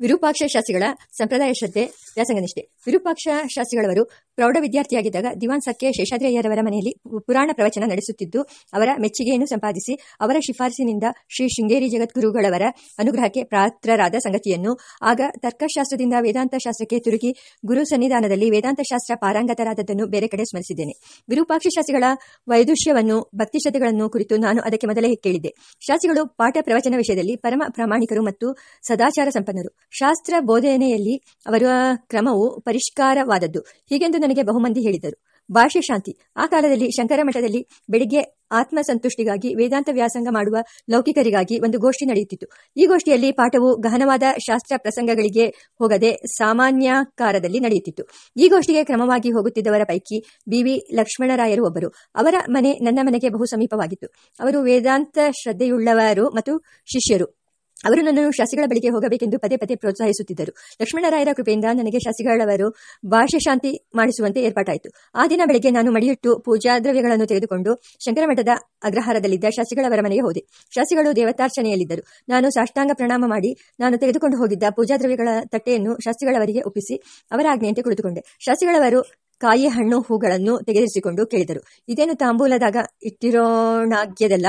ವಿರೂಪಾಕ್ಷ ಶಾಸ್ತ್ರಿಗಳ ಸಂಪ್ರದಾಯ ಶ್ರದ್ಧೆ, ವ್ಯಾಸಂಗನಿಷ್ಠೆ. ವಿರೂಪಾಕ್ಷ ಶಾಸ್ತ್ರಿಗಳವರು ಪ್ರೌಢ ವಿದ್ಯಾರ್ಥಿಯಾಗಿದ್ದಾಗ ದಿವಾನ್ ಸಕ್ಕೆ ಶೇಷಾದ್ರಯ್ಯರವರ ಮನೆಯಲ್ಲಿ ಪುರಾಣ ಪ್ರವಚನ ನಡೆಸುತ್ತಿದ್ದು, ಅವರ ಮೆಚ್ಚುಗೆಯನ್ನು ಸಂಪಾದಿಸಿ, ಅವರ ಶಿಫಾರಸಿನಿಂದ ಶ್ರೀ ಶೃಂಗೇರಿ ಜಗದ್ಗುರುಗಳವರ ಅನುಗ್ರಹಕ್ಕೆ ಪಾತ್ರರಾದ ಸಂಗತಿಯನ್ನು, ಆಗ ತರ್ಕಶಾಸ್ತ್ರದಿಂದ ವೇದಾಂತ ಶಾಸ್ತ್ರಕ್ಕೆ ತಿರುಗಿ ಗುರು ಸನ್ನಿಧಾನದಲ್ಲಿ ವೇದಾಂತ ಶಾಸ್ತ್ರ ಪಾರಂಗತರಾದದ್ದನ್ನು ಬೇರೆ ಕಡೆ ಸ್ಮರಿಸಿದ್ದೇನೆ. ವಿರೂಪಾಕ್ಷ ಶಾಸ್ತ್ರಿಗಳ ವೈದುಷ್ಯವನ್ನು, ಭಕ್ತಿ ಶ್ರದ್ಧೆಗಳನ್ನು ಕುರಿತು ನಾನು ಅದಕ್ಕೆ ಮೊದಲೇ ಕೇಳಿದ್ದೆ. ಶಾಸ್ತ್ರಿಗಳು ಪಾಠ ಪ್ರವಚನ ವಿಷಯದಲ್ಲಿ ಪರಮ ಪ್ರಾಮಾಣಿಕರು ಮತ್ತು ಸದಾಚಾರ ಸಂಪನ್ನರು. ಶಾಸ್ತ್ರ ಬೋಧನೆಯಲ್ಲಿ ಅವರ ಕ್ರಮವು ಪರಿಷ್ಕಾರವಾದದ್ದು. ಹೀಗೆಂದು ನನಗೆ ಬಹುಮಂದಿ ಹೇಳಿದರು. ಭಾಷೆ ಶಾಂತಿ. ಆ ಕಾಲದಲ್ಲಿ ಶಂಕರ ಮಠದಲ್ಲಿ ಬೆಳಿಗ್ಗೆ ಆತ್ಮಸಂತುಷ್ಟಿಗಾಗಿ ವೇದಾಂತ ವ್ಯಾಸಂಗ ಮಾಡುವ ಲೌಕಿಕರಿಗಾಗಿ ಒಂದು ಗೋಷ್ಠಿ ನಡೆಯುತ್ತಿತ್ತು. ಈ ಗೋಷ್ಠಿಯಲ್ಲಿ ಪಾಠವು ಗಹನವಾದ ಶಾಸ್ತ್ರ ಪ್ರಸಂಗಗಳಿಗೆ ಹೋಗದೆ ಸಾಮಾನ್ಯಕಾರದಲ್ಲಿ ನಡೆಯುತ್ತಿತ್ತು. ಈ ಗೋಷ್ಠಿಗೆ ಕ್ರಮವಾಗಿ ಹೋಗುತ್ತಿದ್ದವರ ಪೈಕಿ ಬಿವಿ ಲಕ್ಷ್ಮಣರಾಯರು ಒಬ್ಬರು. ಅವರ ಮನೆ ನನ್ನ ಮನೆಗೆ ಬಹು ಸಮೀಪವಾಗಿತ್ತು. ಅವರು ವೇದಾಂತ ಶ್ರದ್ಧೆಯುಳ್ಳವರು ಮತ್ತು ಶಿಷ್ಯರು. ಅವರು ನನ್ನನ್ನು ಶಾಸ್ತ್ರಿಗಳ ಬಳಿಗೆ ಹೋಗಬೇಕೆಂದು ಪದೇ ಪದೇ ಪ್ರೋತ್ಸಾಹಿಸುತ್ತಿದ್ದರು. ಲಕ್ಷ್ಮಣರಾಯರ ಕೃಪೆಯಿಂದ ನನಗೆ ಶಾಸ್ತ್ರಿಗಳವರು ಭಾಷೆ ಶಾಂತಿ ಮಾಡಿಸುವಂತೆ ಏರ್ಪಾಟಾಯಿತು. ಆ ದಿನ ಬೆಳಗ್ಗೆ ನಾನು ಮಡಿಯಿಟ್ಟು ಪೂಜಾ ದ್ರವ್ಯಗಳನ್ನು ತೆಗೆದುಕೊಂಡು ಶಂಕರಮಠದ ಅಗ್ರಹಾರದಲ್ಲಿದ್ದ ಶಾಸ್ತ್ರಿಗಳವರ ಮನೆಗೆ ಹೋದೆ. ಶಾಸ್ತ್ರಿಗಳು ದೇವತಾರ್ಚನೆಯಲ್ಲಿದ್ದರು. ನಾನು ಸಾಷ್ಟಾಂಗ ಪ್ರಣಾಮ ಮಾಡಿ ನಾನು ತೆಗೆದುಕೊಂಡು ಹೋಗಿದ್ದ ಪೂಜಾ ದ್ರವ್ಯಗಳ ತಟ್ಟೆಯನ್ನು ಶಾಸ್ತ್ರಿಗಳವರಿಗೆ ಒಪ್ಪಿಸಿ ಅವರ ಆಜ್ಞೆಯಂತೆ ಕುಳಿತುಕೊಂಡೆ. ಶಾಸ್ತ್ರಿಗಳವರು ಕಾಯಿ, ಹಣ್ಣು, ಹೂಗಳನ್ನು ತೆಗೆದಿರಿಸಿಕೊಂಡು ಕೇಳಿದರು. ಇದೇನು ತಾಂಬೂಲದಾಗ ಇಟ್ಟಿರೋಣಾಗ್ಯದಲ್ಲ.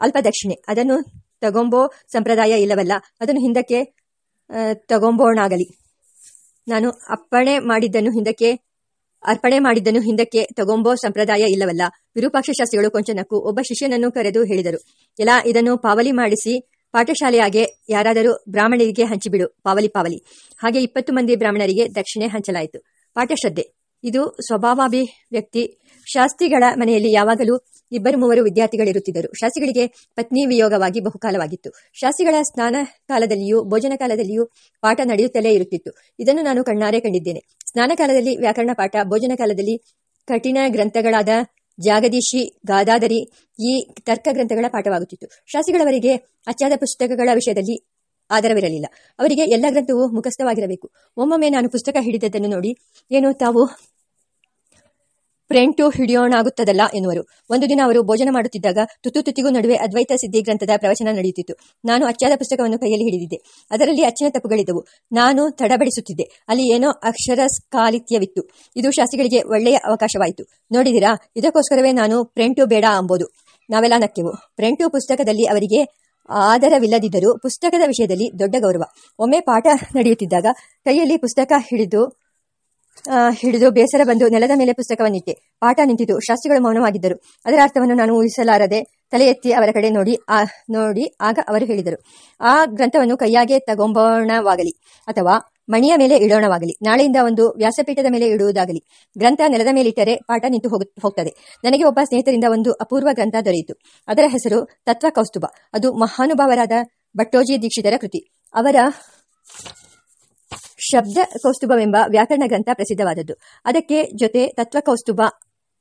ಅಲ್ಪ ದಕ್ಷಿಣೆ ಅದನ್ನು ತಗೊಂಬೋ ಸಂಪ್ರದಾಯ ಇಲ್ಲವಲ್ಲ, ಅದನ್ನು ಹಿಂದಕ್ಕೆ ತಗೊಂಬೋಣಾಗಲಿ. ನಾನು ಅಪ್ಪಣೆ ಮಾಡಿದ್ದನ್ನು ಹಿಂದಕ್ಕೆ, ಅರ್ಪಣೆ ಮಾಡಿದ್ದನ್ನು ಹಿಂದಕ್ಕೆ ತಗೊಂಬೋ ಸಂಪ್ರದಾಯ ಇಲ್ಲವಲ್ಲ. ವಿರೂಪಾಕ್ಷ ಶಾಸ್ತ್ರಿಗಳು ಕೊಂಚನಕ್ಕೂ ಒಬ್ಬ ಶಿಷ್ಯನನ್ನು ಕರೆದು ಹೇಳಿದರು ಎಲ್ಲ ಇದನ್ನು ಪಾವಲಿ ಮಾಡಿಸಿ, ಪಾಠಶಾಲೆಯಾಗೆ ಯಾರಾದರೂ ಬ್ರಾಹ್ಮಣರಿಗೆ ಹಂಚಿಬಿಡು, ಪಾವಲಿ ಪಾವಲಿ. ಹಾಗೆ ಇಪ್ಪತ್ತು ಮಂದಿ ಬ್ರಾಹ್ಮಣರಿಗೆ ದಕ್ಷಿಣೆ ಹಂಚಲಾಯಿತು. ಪಾಠಶ್ರದ್ಧೆ ಇದು ಸ್ವಭಾವಾಭಿ ವ್ಯಕ್ತಿ ಶಾಸ್ತ್ರಿಗಳ ಮನೆಯಲ್ಲಿ ಯಾವಾಗಲೂ ಇಬ್ಬರು ಮೂವರು ವಿದ್ಯಾರ್ಥಿಗಳಿರುತ್ತಿದ್ದರು. ಶಾಸ್ತ್ರಿಗಳಿಗೆ ಪತ್ನಿ ವಿಯೋಗವಾಗಿ ಬಹುಕಾಲವಾಗಿತ್ತು. ಶಾಸ್ತ್ರಿಗಳ ಸ್ನಾನ ಕಾಲದಲ್ಲಿಯೂ ಭೋಜನ ಕಾಲದಲ್ಲಿಯೂ ಪಾಠ ನಡೆಯುತ್ತಲೇ ಇರುತ್ತಿತ್ತು. ಇದನ್ನು ನಾನು ಕಣ್ಣಾರೆ ಕಂಡಿದ್ದೇನೆ. ಸ್ನಾನ ಕಾಲದಲ್ಲಿ ವ್ಯಾಕರಣ ಪಾಠ, ಭೋಜನ ಕಾಲದಲ್ಲಿ ಕಠಿಣ ಗ್ರಂಥಗಳಾದ ಜಾಗದೀಶಿ, ಗಾದಾದರಿ ಈ ತರ್ಕ ಗ್ರಂಥಗಳ ಪಾಠವಾಗುತ್ತಿತ್ತು. ಶಾಸ್ತ್ರಿಗಳವರಿಗೆ ಅಚ್ಚಾದ ಪುಸ್ತಕಗಳ ವಿಷಯದಲ್ಲಿ ಆಧಾರವಿರಲಿಲ್ಲ. ಅವರಿಗೆ ಎಲ್ಲ ಗ್ರಂಥವೂ ಮುಖಸ್ಥವಾಗಿರಬೇಕು. ಒಮ್ಮೊಮ್ಮೆ ನಾನು ಪುಸ್ತಕ ಹಿಡಿದದ್ದನ್ನು ನೋಡಿ, ಏನು ತಾವು ಪ್ರಿಂಟು ಹಿಡಿಯೋಣಾಗುತ್ತದಲ್ಲ ಎನ್ನುವರು. ಒಂದು ದಿನ ಅವರು ಭೋಜನ ಮಾಡುತ್ತಿದ್ದಾಗ ತುತ್ತು ತುತ್ತಿಗೂ ನಡುವೆ ಅದ್ವೈತ ಸಿದ್ಧಿ ಗ್ರಂಥದ ಪ್ರವಚನ ನಡೆಯುತ್ತಿತ್ತು. ನಾನು ಅಚ್ಚಾದ ಪುಸ್ತಕವನ್ನು ಕೈಯಲ್ಲಿ ಹಿಡಿದಿದ್ದೆ. ಅದರಲ್ಲಿ ಅಚ್ಚಿನ ತಪ್ಪುಗಳಿದ್ದವು. ನಾನು ತಡಬಡಿಸುತ್ತಿದ್ದೆ. ಅಲ್ಲಿ ಏನೋ ಅಕ್ಷರ ಸ್ಕಾಲಿತ್ಯವಿತ್ತು ಇದು ಶಾಸ್ತ್ರಿಗಳಿಗೆ ಒಳ್ಳೆಯ ಅವಕಾಶವಾಯಿತು. ನೋಡಿದಿರಾ? ಇದಕ್ಕೋಸ್ಕರವೇ ನಾನು ಪ್ರೆಂಟು ಬೇಡ ಅಂಬೋದು. ನಾವೆಲ್ಲ ನಕ್ಕೆವು. ಪ್ರೆಂಟು ಪುಸ್ತಕದಲ್ಲಿ ಅವರಿಗೆ ಆದರವಿಲ್ಲದಿದ್ದರೂ ಪುಸ್ತಕದ ವಿಷಯದಲ್ಲಿ ದೊಡ್ಡ ಗೌರವ. ಒಮ್ಮೆ ಪಾಠ ನಡೆಯುತ್ತಿದ್ದಾಗ ಕೈಯಲ್ಲಿ ಪುಸ್ತಕ ಹಿಡಿದು ಹಿಡಿದು ಬೇಸರ ಬಂದು ನೆಲದ ಮೇಲೆ ಪುಸ್ತಕವನ್ನಿಟ್ಟೆ ಪಾಠ ನಿಂತಿತು. ಶಾಸ್ತ್ರಿಗಳು ಮೌನವಾಗಿದ್ದರು. ಅದರ ಅರ್ಥವನ್ನು ನಾನು ಊಹಿಸಲಾರದೆ ತಲೆ ಎತ್ತಿ ಅವರ ಕಡೆ ನೋಡಿ, ಆ, ನೋಡಿ ಆಗ ಅವರು ಹೇಳಿದರು, ಆ ಗ್ರಂಥವನ್ನು ಕೈಯಾಗೆ ತಗೊಂಬೋಣವಾಗಲಿ ಅಥವಾ ಮಣಿಯ ಮೇಲೆ ಇಡೋಣವಾಗಲಿ, ನಾಳೆಯಿಂದ ಒಂದು ವ್ಯಾಸಪೀಠದ ಮೇಲೆ ಇಡುವುದಾಗಲಿ, ಗ್ರಂಥ ನೆಲದ ಮೇಲಿಟ್ಟರೆ ಪಾಠ ನಿಂತು ಹೋಗ್ತದೆ. ನನಗೆ ಒಬ್ಬ ಸ್ನೇಹಿತರಿಂದ ಒಂದು ಅಪೂರ್ವ ಗ್ರಂಥ ದೊರೆಯಿತು. ಅದರ ಹೆಸರು ತತ್ವ ಕೌಸ್ತುಭ ಅದು ಮಹಾನುಭಾವರಾದ ಭಟ್ಟೋಜಿ ದೀಕ್ಷಿತರ ಕೃತಿ. ಅವರ ಶಬ್ದ ಕೌಸ್ತುಭವೆಂಬ ವ್ಯಾಕರಣ ಗ್ರಂಥ ಪ್ರಸಿದ್ಧವಾದದ್ದು. ಅದಕ್ಕೆ ಜೊತೆ ತತ್ವ ಕೌಸ್ತುಭ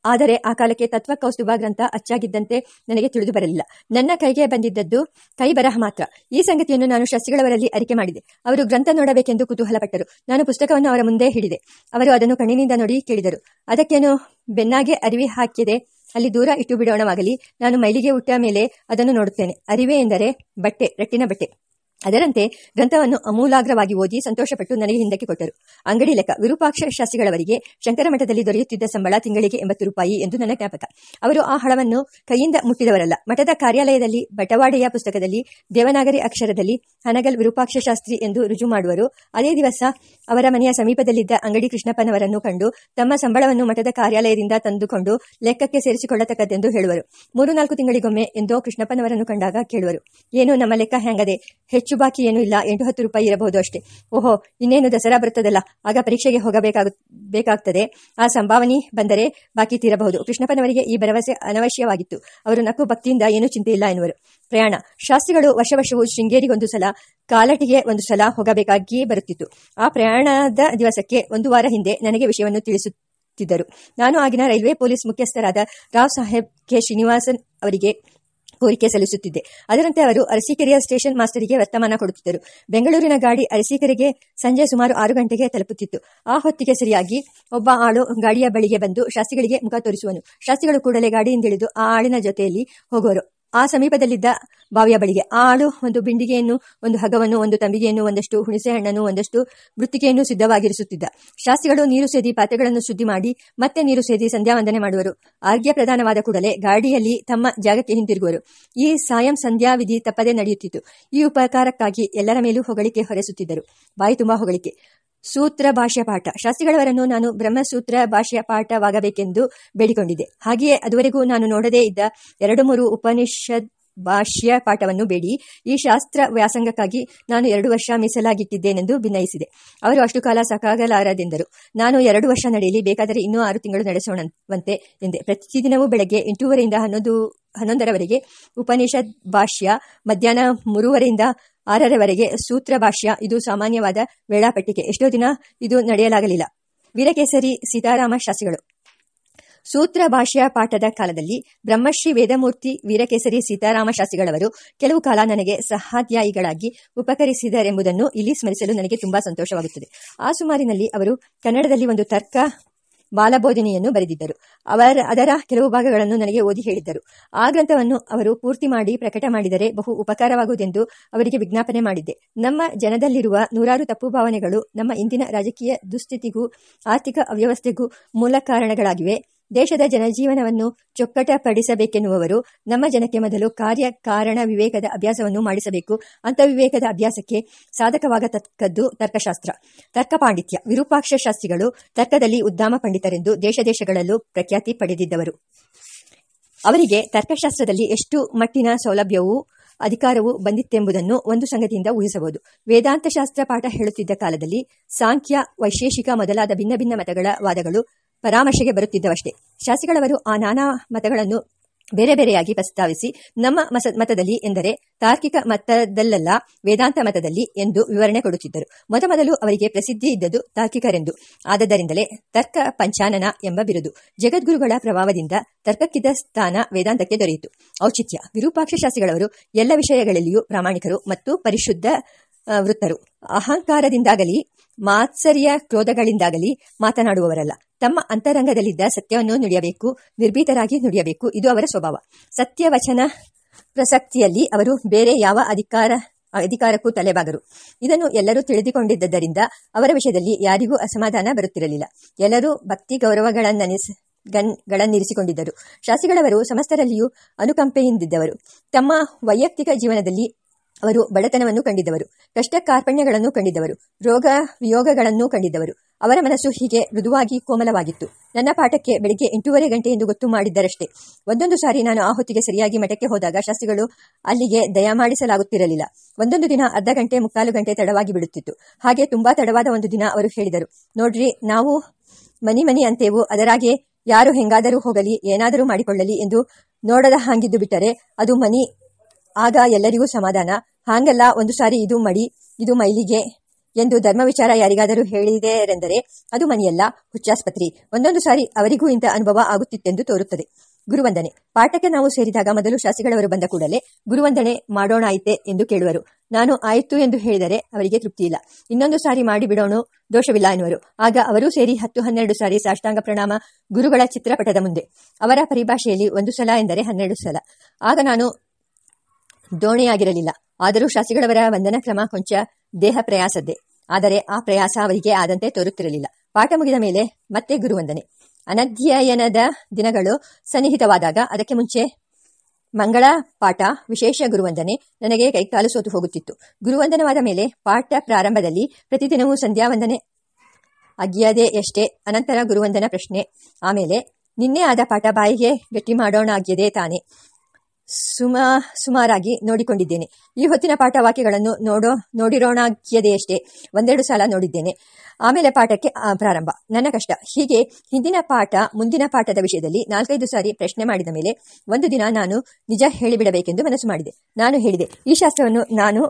ಆದರೆ ಆ ಕಾಲಕ್ಕೆ ತತ್ವ ಕೌಸ್ತುಭ ಗ್ರಂಥ ಅಚ್ಚಾಗಿದ್ದಂತೆ ನನಗೆ ತಿಳಿದು ಬರಲಿಲ್ಲ. ನನ್ನ ಕೈಗೆ ಬಂದಿದ್ದದ್ದು ಕೈ ಬರಹ ಮಾತ್ರ. ಈ ಸಂಗತಿಯನ್ನು ನಾನು ಶಸ್ತ್ರಗಳವರಲ್ಲಿ ಅರಿಕೆ ಮಾಡಿದೆ. ಅವರು ಗ್ರಂಥ ನೋಡಬೇಕೆಂದು ಕುತೂಹಲಪಟ್ಟರು. ನಾನು ಪುಸ್ತಕವನ್ನು ಅವರ ಮುಂದೆ ಹಿಡಿದೆ. ಅವರು ಅದನ್ನು ಕಣ್ಣಿನಿಂದ ನೋಡಿ ಕೇಳಿದರು. ಅದಕ್ಕೇನು ಬೆನ್ನಾಗೆ ಅರಿವಿ ಹಾಕಿದೆ? ಅಲ್ಲಿ ದೂರ ಇಟ್ಟು ಬಿಡೋಣವಾಗಲಿ. ನಾನು ಮೈಲಿಗೆ ಹುಟ್ಟ ಮೇಲೆ ಅದನ್ನು ನೋಡುತ್ತೇನೆ. ಅರಿವೆ ಎಂದರೆ ಬಟ್ಟೆ, ರಟ್ಟಿನ ಬಟ್ಟೆ. ಅದರಂತೆ ಗ್ರಂಥವನ್ನು ಅಮೂಲಾಗ್ರವಾಗಿ ಓದಿ ಸಂತೋಷಪಟ್ಟು ನನಗೆ ಹಿಂದಕ್ಕೆ ಕೊಟ್ಟರು. ಅಂಗಡಿ ಲೆಕ್ಕ ವಿರೂಪಾಕ್ಷ ಶಾಸ್ತ್ರಿಗಳವರಿಗೆ ಶಂಕರ ಮಠದಲ್ಲಿ ದೊರೆಯುತ್ತಿದ್ದ ಸಂಬಳ ತಿಂಗಳಿಗೆ ಎಂಬತ್ತು ರೂಪಾಯಿ ಎಂದು ನನ್ನ ಜ್ಞಾಪಕ. ಅವರು ಆ ಹಣವನ್ನು ಕೈಯಿಂದ ಮುಟ್ಟಿದವರಲ್ಲ. ಮಠದ ಕಾರ್ಯಾಲಯದಲ್ಲಿ, ಬಟವಾಡೆಯ ಪುಸ್ತಕದಲ್ಲಿ, ದೇವನಾಗರಿ ಅಕ್ಷರದಲ್ಲಿ ಹನಗಲ್ ವಿರೂಪಾಕ್ಷ ಶಾಸ್ತ್ರಿ ಎಂದು ರುಜು ಮಾಡುವರು. ಅದೇ ದಿವಸ ಅವರ ಮನೆಯ ಸಮೀಪದಲ್ಲಿದ್ದ ಅಂಗಡಿ ಕೃಷ್ಣಪ್ಪನವರನ್ನು ಕಂಡು ತಮ್ಮ ಸಂಬಳವನ್ನು ಮಠದ ಕಾರ್ಯಾಲಯದಿಂದ ತಂದುಕೊಂಡು ಲೆಕ್ಕಕ್ಕೆ ಸೇರಿಸಿಕೊಳ್ಳತಕ್ಕದ್ದೆಂದು ಹೇಳುವರು. ಮೂರು ನಾಲ್ಕು ತಿಂಗಳಿಗೊಮ್ಮೆ ಎಂದೋ ಕೃಷ್ಣಪ್ಪನವರನ್ನು ಕಂಡಾಗ ಕೇಳುವರು. ಏನು ನಮ್ಮ ಲೆಕ್ಕ ಹ್ಯಾಂಗದೆ? ಹೆಚ್ಚು ಬಾಕಿ ಏನೂ ಇಲ್ಲ. ಎಂಟು ಹತ್ತು ರೂಪಾಯಿ ಇರಬಹುದು ಅಷ್ಟೇ. ಓಹೋ, ಇನ್ನೇನು ದಸರಾ ಬರುತ್ತದಲ್ಲ. ಆಗ ಪರೀಕ್ಷೆಗೆ ಹೋಗಬೇಕಾಗ, ಬೇಕಾಗ್ತದೆ. ಆ ಸಂಭಾವನೆ ಬಂದರೆ ಬಾಕಿ ತೀರಬಹುದು. ಕೃಷ್ಣಪ್ಪನವರಿಗೆ ಈ ಭರವಸೆ ಅನವಶ್ಯವಾಗಿತ್ತು. ಅವರು ನಕ್ಕು ಭಕ್ತಿಯಿಂದ ಏನೂ ಚಿಂತೆ ಇಲ್ಲ ಎನ್ನುವರು. ಪ್ರಯಾಣ. ಶಾಸ್ತ್ರಿಗಳು ವರ್ಷ ವರ್ಷವೂ ಶೃಂಗೇರಿಗೊಂದು ಸಲ, ಕಾಲಟಿಗೆ ಒಂದು ಸಲ ಹೋಗಬೇಕಾಗಿಯೇ ಬರುತ್ತಿತ್ತು. ಆ ಪ್ರಯಾಣದ ದಿವಸಕ್ಕೆ ಒಂದು ವಾರ ಹಿಂದೆ ನನಗೆ ವಿಷಯವನ್ನು ತಿಳಿಸುತ್ತಿದ್ದರು. ನಾನು ಆಗಿನ ರೈಲ್ವೆ ಪೊಲೀಸ್ ಮುಖ್ಯಸ್ಥರಾದ ರಾವ್ ಸಾಹೇಬ್ ಕೆ ಶ್ರೀನಿವಾಸನ್ ಅವರಿಗೆ ಕೋರಿಕೆ ಸಲ್ಲಿಸುತ್ತಿದ್ದೆ. ಅದರಂತೆ ಅವರು ಅರಸೀಕೆರೆಯ ಸ್ಟೇಷನ್ ಮಾಸ್ಟರಿಗೆ ವರ್ತಮಾನ ಕೊಡುತ್ತಿದ್ದರು. ಬೆಂಗಳೂರಿನ ಗಾಡಿ ಅರಸೀಕೆರೆಗೆ ಸಂಜೆ ಸುಮಾರು ಆರು ಗಂಟೆಗೆ ತಲುಪುತ್ತಿತ್ತು. ಆ ಹೊತ್ತಿಗೆ ಸರಿಯಾಗಿ ಒಬ್ಬ ಆಳು ಗಾಡಿಯ ಬಳಿಗೆ ಬಂದು ಶಾಸ್ತ್ರಿಗಳಿಗೆ ಮುಖ ತೋರಿಸುವನು. ಶಾಸ್ತ್ರಿಗಳು ಕೂಡಲೇ ಗಾಡಿಯಿಂದಿಳಿದು ಆ ಆಳಿನ ಜೊತೆಯಲ್ಲಿ ಹೋಗುವರು. ಆ ಸಮೀಪದಲ್ಲಿದ್ದ ಬಾವಿಯ ಬಳಿಗೆ ಆಳು ಒಂದು ಬಿಂಡಿಗೆಯನ್ನು, ಒಂದು ಹಗವನ್ನು, ಒಂದು ತಂಬಿಗೆಯನ್ನು, ಒಂದಷ್ಟು ಹುಣಸೆ ಹಣ್ಣನ್ನು, ಒಂದಷ್ಟು ಮೃತ್ತಿಕೆಯನ್ನು ಸಿದ್ಧವಾಗಿರಿಸುತ್ತಿದ್ದ. ಶಾಸ್ತ್ರಿಗಳು ನೀರು ಸೇದಿ ಪಾತ್ರೆಗಳನ್ನು ಶುದ್ಧಿ ಮಾಡಿ ಮತ್ತೆ ನೀರು ಸೇದಿ ಸಂಧ್ಯಾ ವಂದನೆ ಮಾಡುವರು. ಆರ್ಘ್ಯ ಪ್ರಧಾನವಾದ ಕೂಡಲೇ ಗಾಡಿಯಲ್ಲಿ ತಮ್ಮ ಜಾಗಕ್ಕೆ ಹಿಂತಿರುಗುವರು. ಈ ಸಾಯಂ ಸಂಧ್ಯಾ ವಿಧಿ ತಪ್ಪದೇ ನಡೆಯುತ್ತಿತ್ತು. ಈ ಉಪಕಾರಕ್ಕಾಗಿ ಎಲ್ಲರ ಮೇಲೂ ಹೊಗಳಿಕೆ ಹೊರೆಸುತ್ತಿದ್ದರು. ಬಾಯಿ ತುಂಬಾ ಹೊಗಳಿಕೆ. ಸೂತ್ರ ಭಾಷ್ಯ ಪಾಠ. ಶಾಸ್ತ್ರಿಗಳವರನ್ನು ನಾನು ಬ್ರಹ್ಮಸೂತ್ರ ಭಾಷ್ಯ ಪಾಠವಾಗಬೇಕೆಂದು ಬೇಡಿಕೊಂಡಿದ್ದೆ. ಹಾಗೆಯೇ ಅದುವರೆಗೂ ನಾನು ನೋಡದೇ ಇದ್ದ ಎರಡು ಮೂರು ಉಪನಿಷತ್ ಭಾಷ್ಯ ಪಾಠವನ್ನು ಬೇಡಿ. ಈ ಶಾಸ್ತ್ರ ವ್ಯಾಸಂಗಕ್ಕಾಗಿ ನಾನು ಎರಡು ವರ್ಷ ಮೀಸಲಾಗಿಟ್ಟಿದ್ದೇನೆಂದು ಭಿನ್ನಯಿಸಿದೆ ಅವರು ಅಷ್ಟು ಕಾಲ ಸಾಕಾಗಲಾರದೆಂದರು. ನಾನು ಎರಡು ವರ್ಷ ನಡೆಯಲಿ, ಬೇಕಾದರೆ ಇನ್ನೂ ಆರು ತಿಂಗಳು ನಡೆಸೋಣವಂತೆ ಎಂದೆ. ಪ್ರತಿದಿನವೂ ಬೆಳಗ್ಗೆ ಎಂಟೂವರೆಯಿಂದ ಹನ್ನೊಂದು, ಹನ್ನೊಂದರವರೆಗೆ ಉಪನಿಷತ್ ಭಾಷ್ಯ, ಮಧ್ಯಾಹ್ನ ಮೂರುವರೆಯಿಂದ ಆರರವರೆಗೆ ಸೂತ್ರ ಭಾಷ್ಯ, ಇದು ಸಾಮಾನ್ಯವಾದ ವೇಳಾಪಟ್ಟಿಕೆ. ಎಷ್ಟೋ ದಿನ ಇದು ನಡೆಯಲಾಗಲಿಲ್ಲ. ವೀರಕೇಸರಿ, ಸೀತಾರಾಮ ಶಾಸ್ತ್ರಿಗಳು. ಸೂತ್ರ ಭಾಷ್ಯ ಪಾಠದ ಕಾಲದಲ್ಲಿ ಬ್ರಹ್ಮಶ್ರೀ ವೇದಮೂರ್ತಿ ವೀರಕೇಸರಿ, ಸೀತಾರಾಮ ಶಾಸ್ತ್ರಿಗಳವರು ಕೆಲವು ಕಾಲ ನನಗೆ ಸಹಾಧ್ಯಾಯಿಗಳಾಗಿ ಉಪಕರಿಸಿದರೆಂಬುದನ್ನು ಇಲ್ಲಿ ಸ್ಮರಿಸಲು ನನಗೆ ತುಂಬಾ ಸಂತೋಷವಾಗುತ್ತದೆ. ಆ ಸುಮಾರಿನಲ್ಲಿ ಅವರು ಕನ್ನಡದಲ್ಲಿ ಒಂದು ತರ್ಕ, ಬಾಲಬೋಧನೆಯನ್ನು ಬರೆದಿದ್ದರು. ಅವರ, ಅದರ ಕೆಲವು ಭಾಗಗಳನ್ನು ನನಗೆ ಓದಿ ಹೇಳಿದ್ದರು. ಆ ಗ್ರಂಥವನ್ನು ಅವರು ಪೂರ್ತಿ ಮಾಡಿ ಪ್ರಕಟ ಮಾಡಿದರೆ ಬಹು ಉಪಕಾರವಾಗುವುದೆಂದು ಅವರಿಗೆ ವಿಜ್ಞಾಪನೆ ಮಾಡಿದ್ದೆ. ನಮ್ಮ ಜನದಲ್ಲಿರುವ ನೂರಾರು ತಪ್ಪು ಭಾವನೆಗಳು ನಮ್ಮ ಇಂದಿನ ರಾಜಕೀಯ ದುಸ್ಥಿತಿಗೂ, ಆರ್ಥಿಕ ಅವ್ಯವಸ್ಥೆಗೂ ಮೂಲ ಕಾರಣಗಳಾಗಿವೆ. ದೇಶದ ಜನಜೀವನವನ್ನು ಚೊಕ್ಕಟಪಡಿಸಬೇಕೆನ್ನುವರು ನಮ್ಮ ಜನಕ್ಕೆ ಮೊದಲು ಕಾರ್ಯ ಕಾರಣ ವಿವೇಕದ ಅಭ್ಯಾಸವನ್ನು ಮಾಡಿಸಬೇಕು. ಅಂತ ವಿವೇಕದ ಅಭ್ಯಾಸಕ್ಕೆ ಸಾಧಕವಾಗತಕ್ಕದ್ದು ತರ್ಕಶಾಸ್ತ್ರ. ತರ್ಕ ಪಾಂಡಿತ್ಯ. ವಿರೂಪಾಕ್ಷ ಶಾಸ್ತ್ರಿಗಳು ತರ್ಕದಲ್ಲಿ ಉದ್ದಾಮ ಪಂಡಿತರೆಂದು ದೇಶ ದೇಶಗಳಲ್ಲೂ ಪಡೆದಿದ್ದವರು. ಅವರಿಗೆ ತರ್ಕಶಾಸ್ತ್ರದಲ್ಲಿ ಎಷ್ಟು ಮಟ್ಟಿನ ಸೌಲಭ್ಯವೂ ಅಧಿಕಾರವು ಬಂದಿತ್ತೆಂಬುದನ್ನು ಒಂದು ಸಂಗತಿಯಿಂದ ಊಹಿಸಬಹುದು. ವೇದಾಂತ ಶಾಸ್ತ್ರ ಪಾಠ ಹೇಳುತ್ತಿದ್ದ ಕಾಲದಲ್ಲಿ ಸಾಂಖ್ಯ, ವೈಶೇಷಿಕ ಮೊದಲಾದ ಭಿನ್ನ ಭಿನ್ನ ಮತಗಳ ವಾದಗಳು ಪರಾಮರ್ಶೆಗೆ ಬರುತ್ತಿದ್ದವಷ್ಟೇ. ಶಾಸ್ತ್ರಿಗಳವರು ಆ ನಾನಾ ಮತಗಳನ್ನು ಬೇರೆ ಬೇರೆಯಾಗಿ ಪ್ರಸ್ತಾವಿಸಿ ನಮ್ಮ ಮತದಲ್ಲಿ ಎಂದರೆ ತಾರ್ಕಿಕ ಮತದಲ್ಲಲ್ಲ ವೇದಾಂತ ಮತದಲ್ಲಿ ಎಂದು ವಿವರಣೆ ಕೊಡುತ್ತಿದ್ದರು. ಮೊದಮೊದಲು ಅವರಿಗೆ ಪ್ರಸಿದ್ಧಿ ಇದ್ದದ್ದು ತಾರ್ಕಿಕರೆಂದು. ಆದ್ದರಿಂದಲೇ ತರ್ಕ ಪಂಚಾನನ ಎಂಬ ಬಿರುದು ಜಗದ್ಗುರುಗಳ ಪ್ರಭಾವದಿಂದ ತರ್ಕಕ್ಕಿದ್ದ ಸ್ಥಾನ ವೇದಾಂತಕ್ಕೆ ದೊರೆಯಿತು. ಔಚಿತ್ಯ. ವಿರೂಪಾಕ್ಷ ಶಾಸ್ತ್ರಿಗಳವರು ಎಲ್ಲ ವಿಷಯಗಳಲ್ಲಿಯೂ ಪ್ರಾಮಾಣಿಕರು ಮತ್ತು ಪರಿಶುದ್ಧ ವೃತ್ತರು. ಅಹಂಕಾರದಿಂದಾಗಲಿ, ಮಾತ್ಸರ್ಯ ಕ್ರೋಧಗಳಿಂದಾಗಲಿ ಮಾತನಾಡುವವರಲ್ಲ. ತಮ್ಮ ಅಂತರಂಗದಲ್ಲಿದ್ದ ಸತ್ಯವನ್ನು ನುಡಿಯಬೇಕು, ನಿರ್ಭೀತರಾಗಿ ನುಡಿಯಬೇಕು. ಇದು ಅವರ ಸ್ವಭಾವ. ಸತ್ಯವಚನ ಪ್ರಸಕ್ತಿಯಲ್ಲಿ ಅವರು ಬೇರೆ ಯಾವ ಅಧಿಕಾರ, ಅಧಿಕಾರಕ್ಕೂ ತಲೆಬಾಗರು. ಇದನ್ನು ಎಲ್ಲರೂ ತಿಳಿದುಕೊಂಡಿದ್ದರಿಂದ ಅವರ ವಿಷಯದಲ್ಲಿ ಯಾರಿಗೂ ಅಸಮಾಧಾನ ಬರುತ್ತಿರಲಿಲ್ಲ. ಎಲ್ಲರೂ ಭಕ್ತಿ ಗೌರವಗಳನ್ನೆನಿಸ, ಗನ್, ಗಳನ್ನಿರಿಸಿಕೊಂಡಿದ್ದರು. ಶಾಸ್ತ್ರಿಗಳವರು ಸಮಸ್ತರಲ್ಲಿಯೂ ಅನುಕಂಪೆಯಿಂದಿದ್ದವರು. ತಮ್ಮ ವೈಯಕ್ತಿಕ ಜೀವನದಲ್ಲಿ ಅವರು ಬಡತನವನ್ನು ಕಂಡಿದ್ದವರು ಕಷ್ಟ ಕಾರ್ಪಣ್ಯಗಳನ್ನು ಕಂಡಿದ್ದವರು, ರೋಗ ವಿಯೋಗಗಳನ್ನು ಕಂಡಿದ್ದವರು. ಅವರ ಮನಸ್ಸು ಹೀಗೆ ಮೃದುವಾಗಿ ಕೋಮಲವಾಗಿತ್ತು. ನನ್ನ ಪಾಠಕ್ಕೆ ಬೆಳಿಗ್ಗೆ ಎಂಟೂವರೆ ಗಂಟೆ ಎಂದು ಗೊತ್ತು ಮಾಡಿದ್ದರಷ್ಟೇ. ಒಂದೊಂದು ಸಾರಿ ನಾನು ಆ ಹೊತ್ತಿಗೆ ಸರಿಯಾಗಿ ಮಠಕ್ಕೆ ಹೋದಾಗ ಶಾಸ್ತ್ರಿಗಳು ಅಲ್ಲಿಗೆ ದಯಮಾಡಿಸಲಾಗುತ್ತಿರಲಿಲ್ಲ ಒಂದೊಂದು ದಿನ ಅರ್ಧ ಗಂಟೆ, ಮುಕ್ಕಾಲು ಗಂಟೆ ತಡವಾಗಿ ಬಿಡುತ್ತಿತ್ತು. ಹಾಗೆ ತುಂಬಾ ತಡವಾದ ಒಂದು ದಿನ ಅವರು ಹೇಳಿದರು. ನೋಡ್ರಿ, ನಾವು ಮನಿ ಮನಿ ಅಂತೇವು ಅದರಾಗೆ ಯಾರು ಹೆಂಗಾದರೂ ಹೋಗಲಿ, ಏನಾದರೂ ಮಾಡಿಕೊಳ್ಳಲಿ ಎಂದು ನೋಡದ ಹಾಂಗಿದ್ದು ಬಿಟ್ಟರೆ ಅದು ಮನಿ, ಆಗ ಎಲ್ಲರಿಗೂ ಸಮಾಧಾನ. ಹಾಂಗಲ್ಲ ಒಂದು ಸಾರಿ ಇದು ಮಡಿ, ಇದು ಮೈಲಿಗೆ ಎಂದು ಧರ್ಮ ವಿಚಾರ ಯಾರಿಗಾದರೂ ಹೇಳಿದೆರೆಂದರೆ ಅದು ಮನೆಯಲ್ಲ, ಹುಚ್ಚಾಸ್ಪತ್ರೆ. ಒಂದೊಂದು ಸಾರಿ ಅವರಿಗೂ ಇಂಥ ಅನುಭವ ಆಗುತ್ತಿತ್ತೆಂದು ತೋರುತ್ತದೆ. ಗುರುವಂದನೆ. ಪಾಠಕ್ಕೆ ನಾವು ಸೇರಿದಾಗ ಮೊದಲು ಶಾಸ್ತ್ರಿಗಳವರು ಬಂದ ಕೂಡಲೇ, ಗುರುವಂದನೆ ಮಾಡೋಣಾಯಿತೆ ಎಂದು ಕೇಳುವರು. ನಾನು ಆಯಿತು ಎಂದು ಹೇಳಿದರೆ ಅವರಿಗೆ ತೃಪ್ತಿ ಇಲ್ಲ. ಇನ್ನೊಂದು ಸಾರಿ ಮಾಡಿ ಬಿಡೋಣ ದೋಷವಿಲ್ಲ ಎನ್ನುವರು. ಆಗ ಅವರೂ ಸೇರಿ ಹತ್ತು ಹನ್ನೆರಡು ಸಾರಿ ಸಾಷ್ಟಾಂಗ ಪ್ರಣಾಮ ಗುರುಗಳ ಚಿತ್ರಪಟದ ಮುಂದೆ. ಅವರ ಪರಿಭಾಷೆಯಲ್ಲಿ ಒಂದು ಸಲ ಎಂದರೆ ಹನ್ನೆರಡು ಸಲ. ಆಗ ನಾನು ದೋಣೆಯಾಗಿರಲಿಲ್ಲ. ಆದರೂ ಶಾಸ್ತ್ರಿಗಳವರ ವಂದನ ಕ್ರಮ ಕೊಂಚ ದೇಹ ಪ್ರಯಾಸದ್ದೇ. ಆದರೆ ಆ ಪ್ರಯಾಸ ಅವರಿಗೆ ಆದಂತೆ ತೋರುತ್ತಿರಲಿಲ್ಲ. ಪಾಠ ಮುಗಿದ ಮೇಲೆ ಮತ್ತೆ ಗುರುವಂದನೆ. ಅನಧ್ಯಯನದ ದಿನಗಳು ಸನ್ನಿಹಿತವಾದಾಗ ಅದಕ್ಕೆ ಮುಂಚೆ ಮಂಗಳ ಪಾಠ, ವಿಶೇಷ ಗುರುವಂದನೆ ನನಗೆ ಕೈಕಾಲು ಸೋತು ಹೋಗುತ್ತಿತ್ತು. ಗುರುವಂದನವಾದ ಮೇಲೆ ಪಾಠ ಪ್ರಾರಂಭದಲ್ಲಿ ಪ್ರತಿದಿನವೂ ಸಂಧ್ಯಾವಂದನೆ ಎಷ್ಟೇ, ಅನಂತರ ಗುರುವಂದನ ಪ್ರಶ್ನೆ. ಆಮೇಲೆ ನಿನ್ನೆ ಆದ ಪಾಠ ಬಾಯಿಗೆ ಗಟ್ಟಿ ಮಾಡೋಣ ಆಗ್ಯದೆ ತಾನೆ. ಸುಮಾ, ಸುಮಾರಾಗಿ ನೋಡಿಕೊಂಡಿದ್ದೇನೆ. ಈ ಹೊತ್ತಿನ ಪಾಠ ವಾಕ್ಯಗಳನ್ನು ನೋಡೋ ನೋಡಿರೋಣಾಗ್ಯದೆಯಷ್ಟೇ ಒಂದೆರಡು ಸಲ ನೋಡಿದ್ದೇನೆ. ಆಮೇಲೆ ಪಾಠಕ್ಕೆ ಪ್ರಾರಂಭ. ನನ್ನ ಕಷ್ಟ. ಹೀಗೆ ಹಿಂದಿನ ಪಾಠ, ಮುಂದಿನ ಪಾಠದ ವಿಷಯದಲ್ಲಿ ನಾಲ್ಕೈದು ಸಾರಿ ಪ್ರಶ್ನೆ ಮಾಡಿದ ಮೇಲೆ ಒಂದು ದಿನ ನಾನು ನಿಜ ಹೇಳಿಬಿಡಬೇಕೆಂದು ಮನಸ್ಸು ಮಾಡಿದೆ. ನಾನು ಹೇಳಿದೆ, ಈ ಶಾಸ್ತ್ರವನ್ನು ನಾನು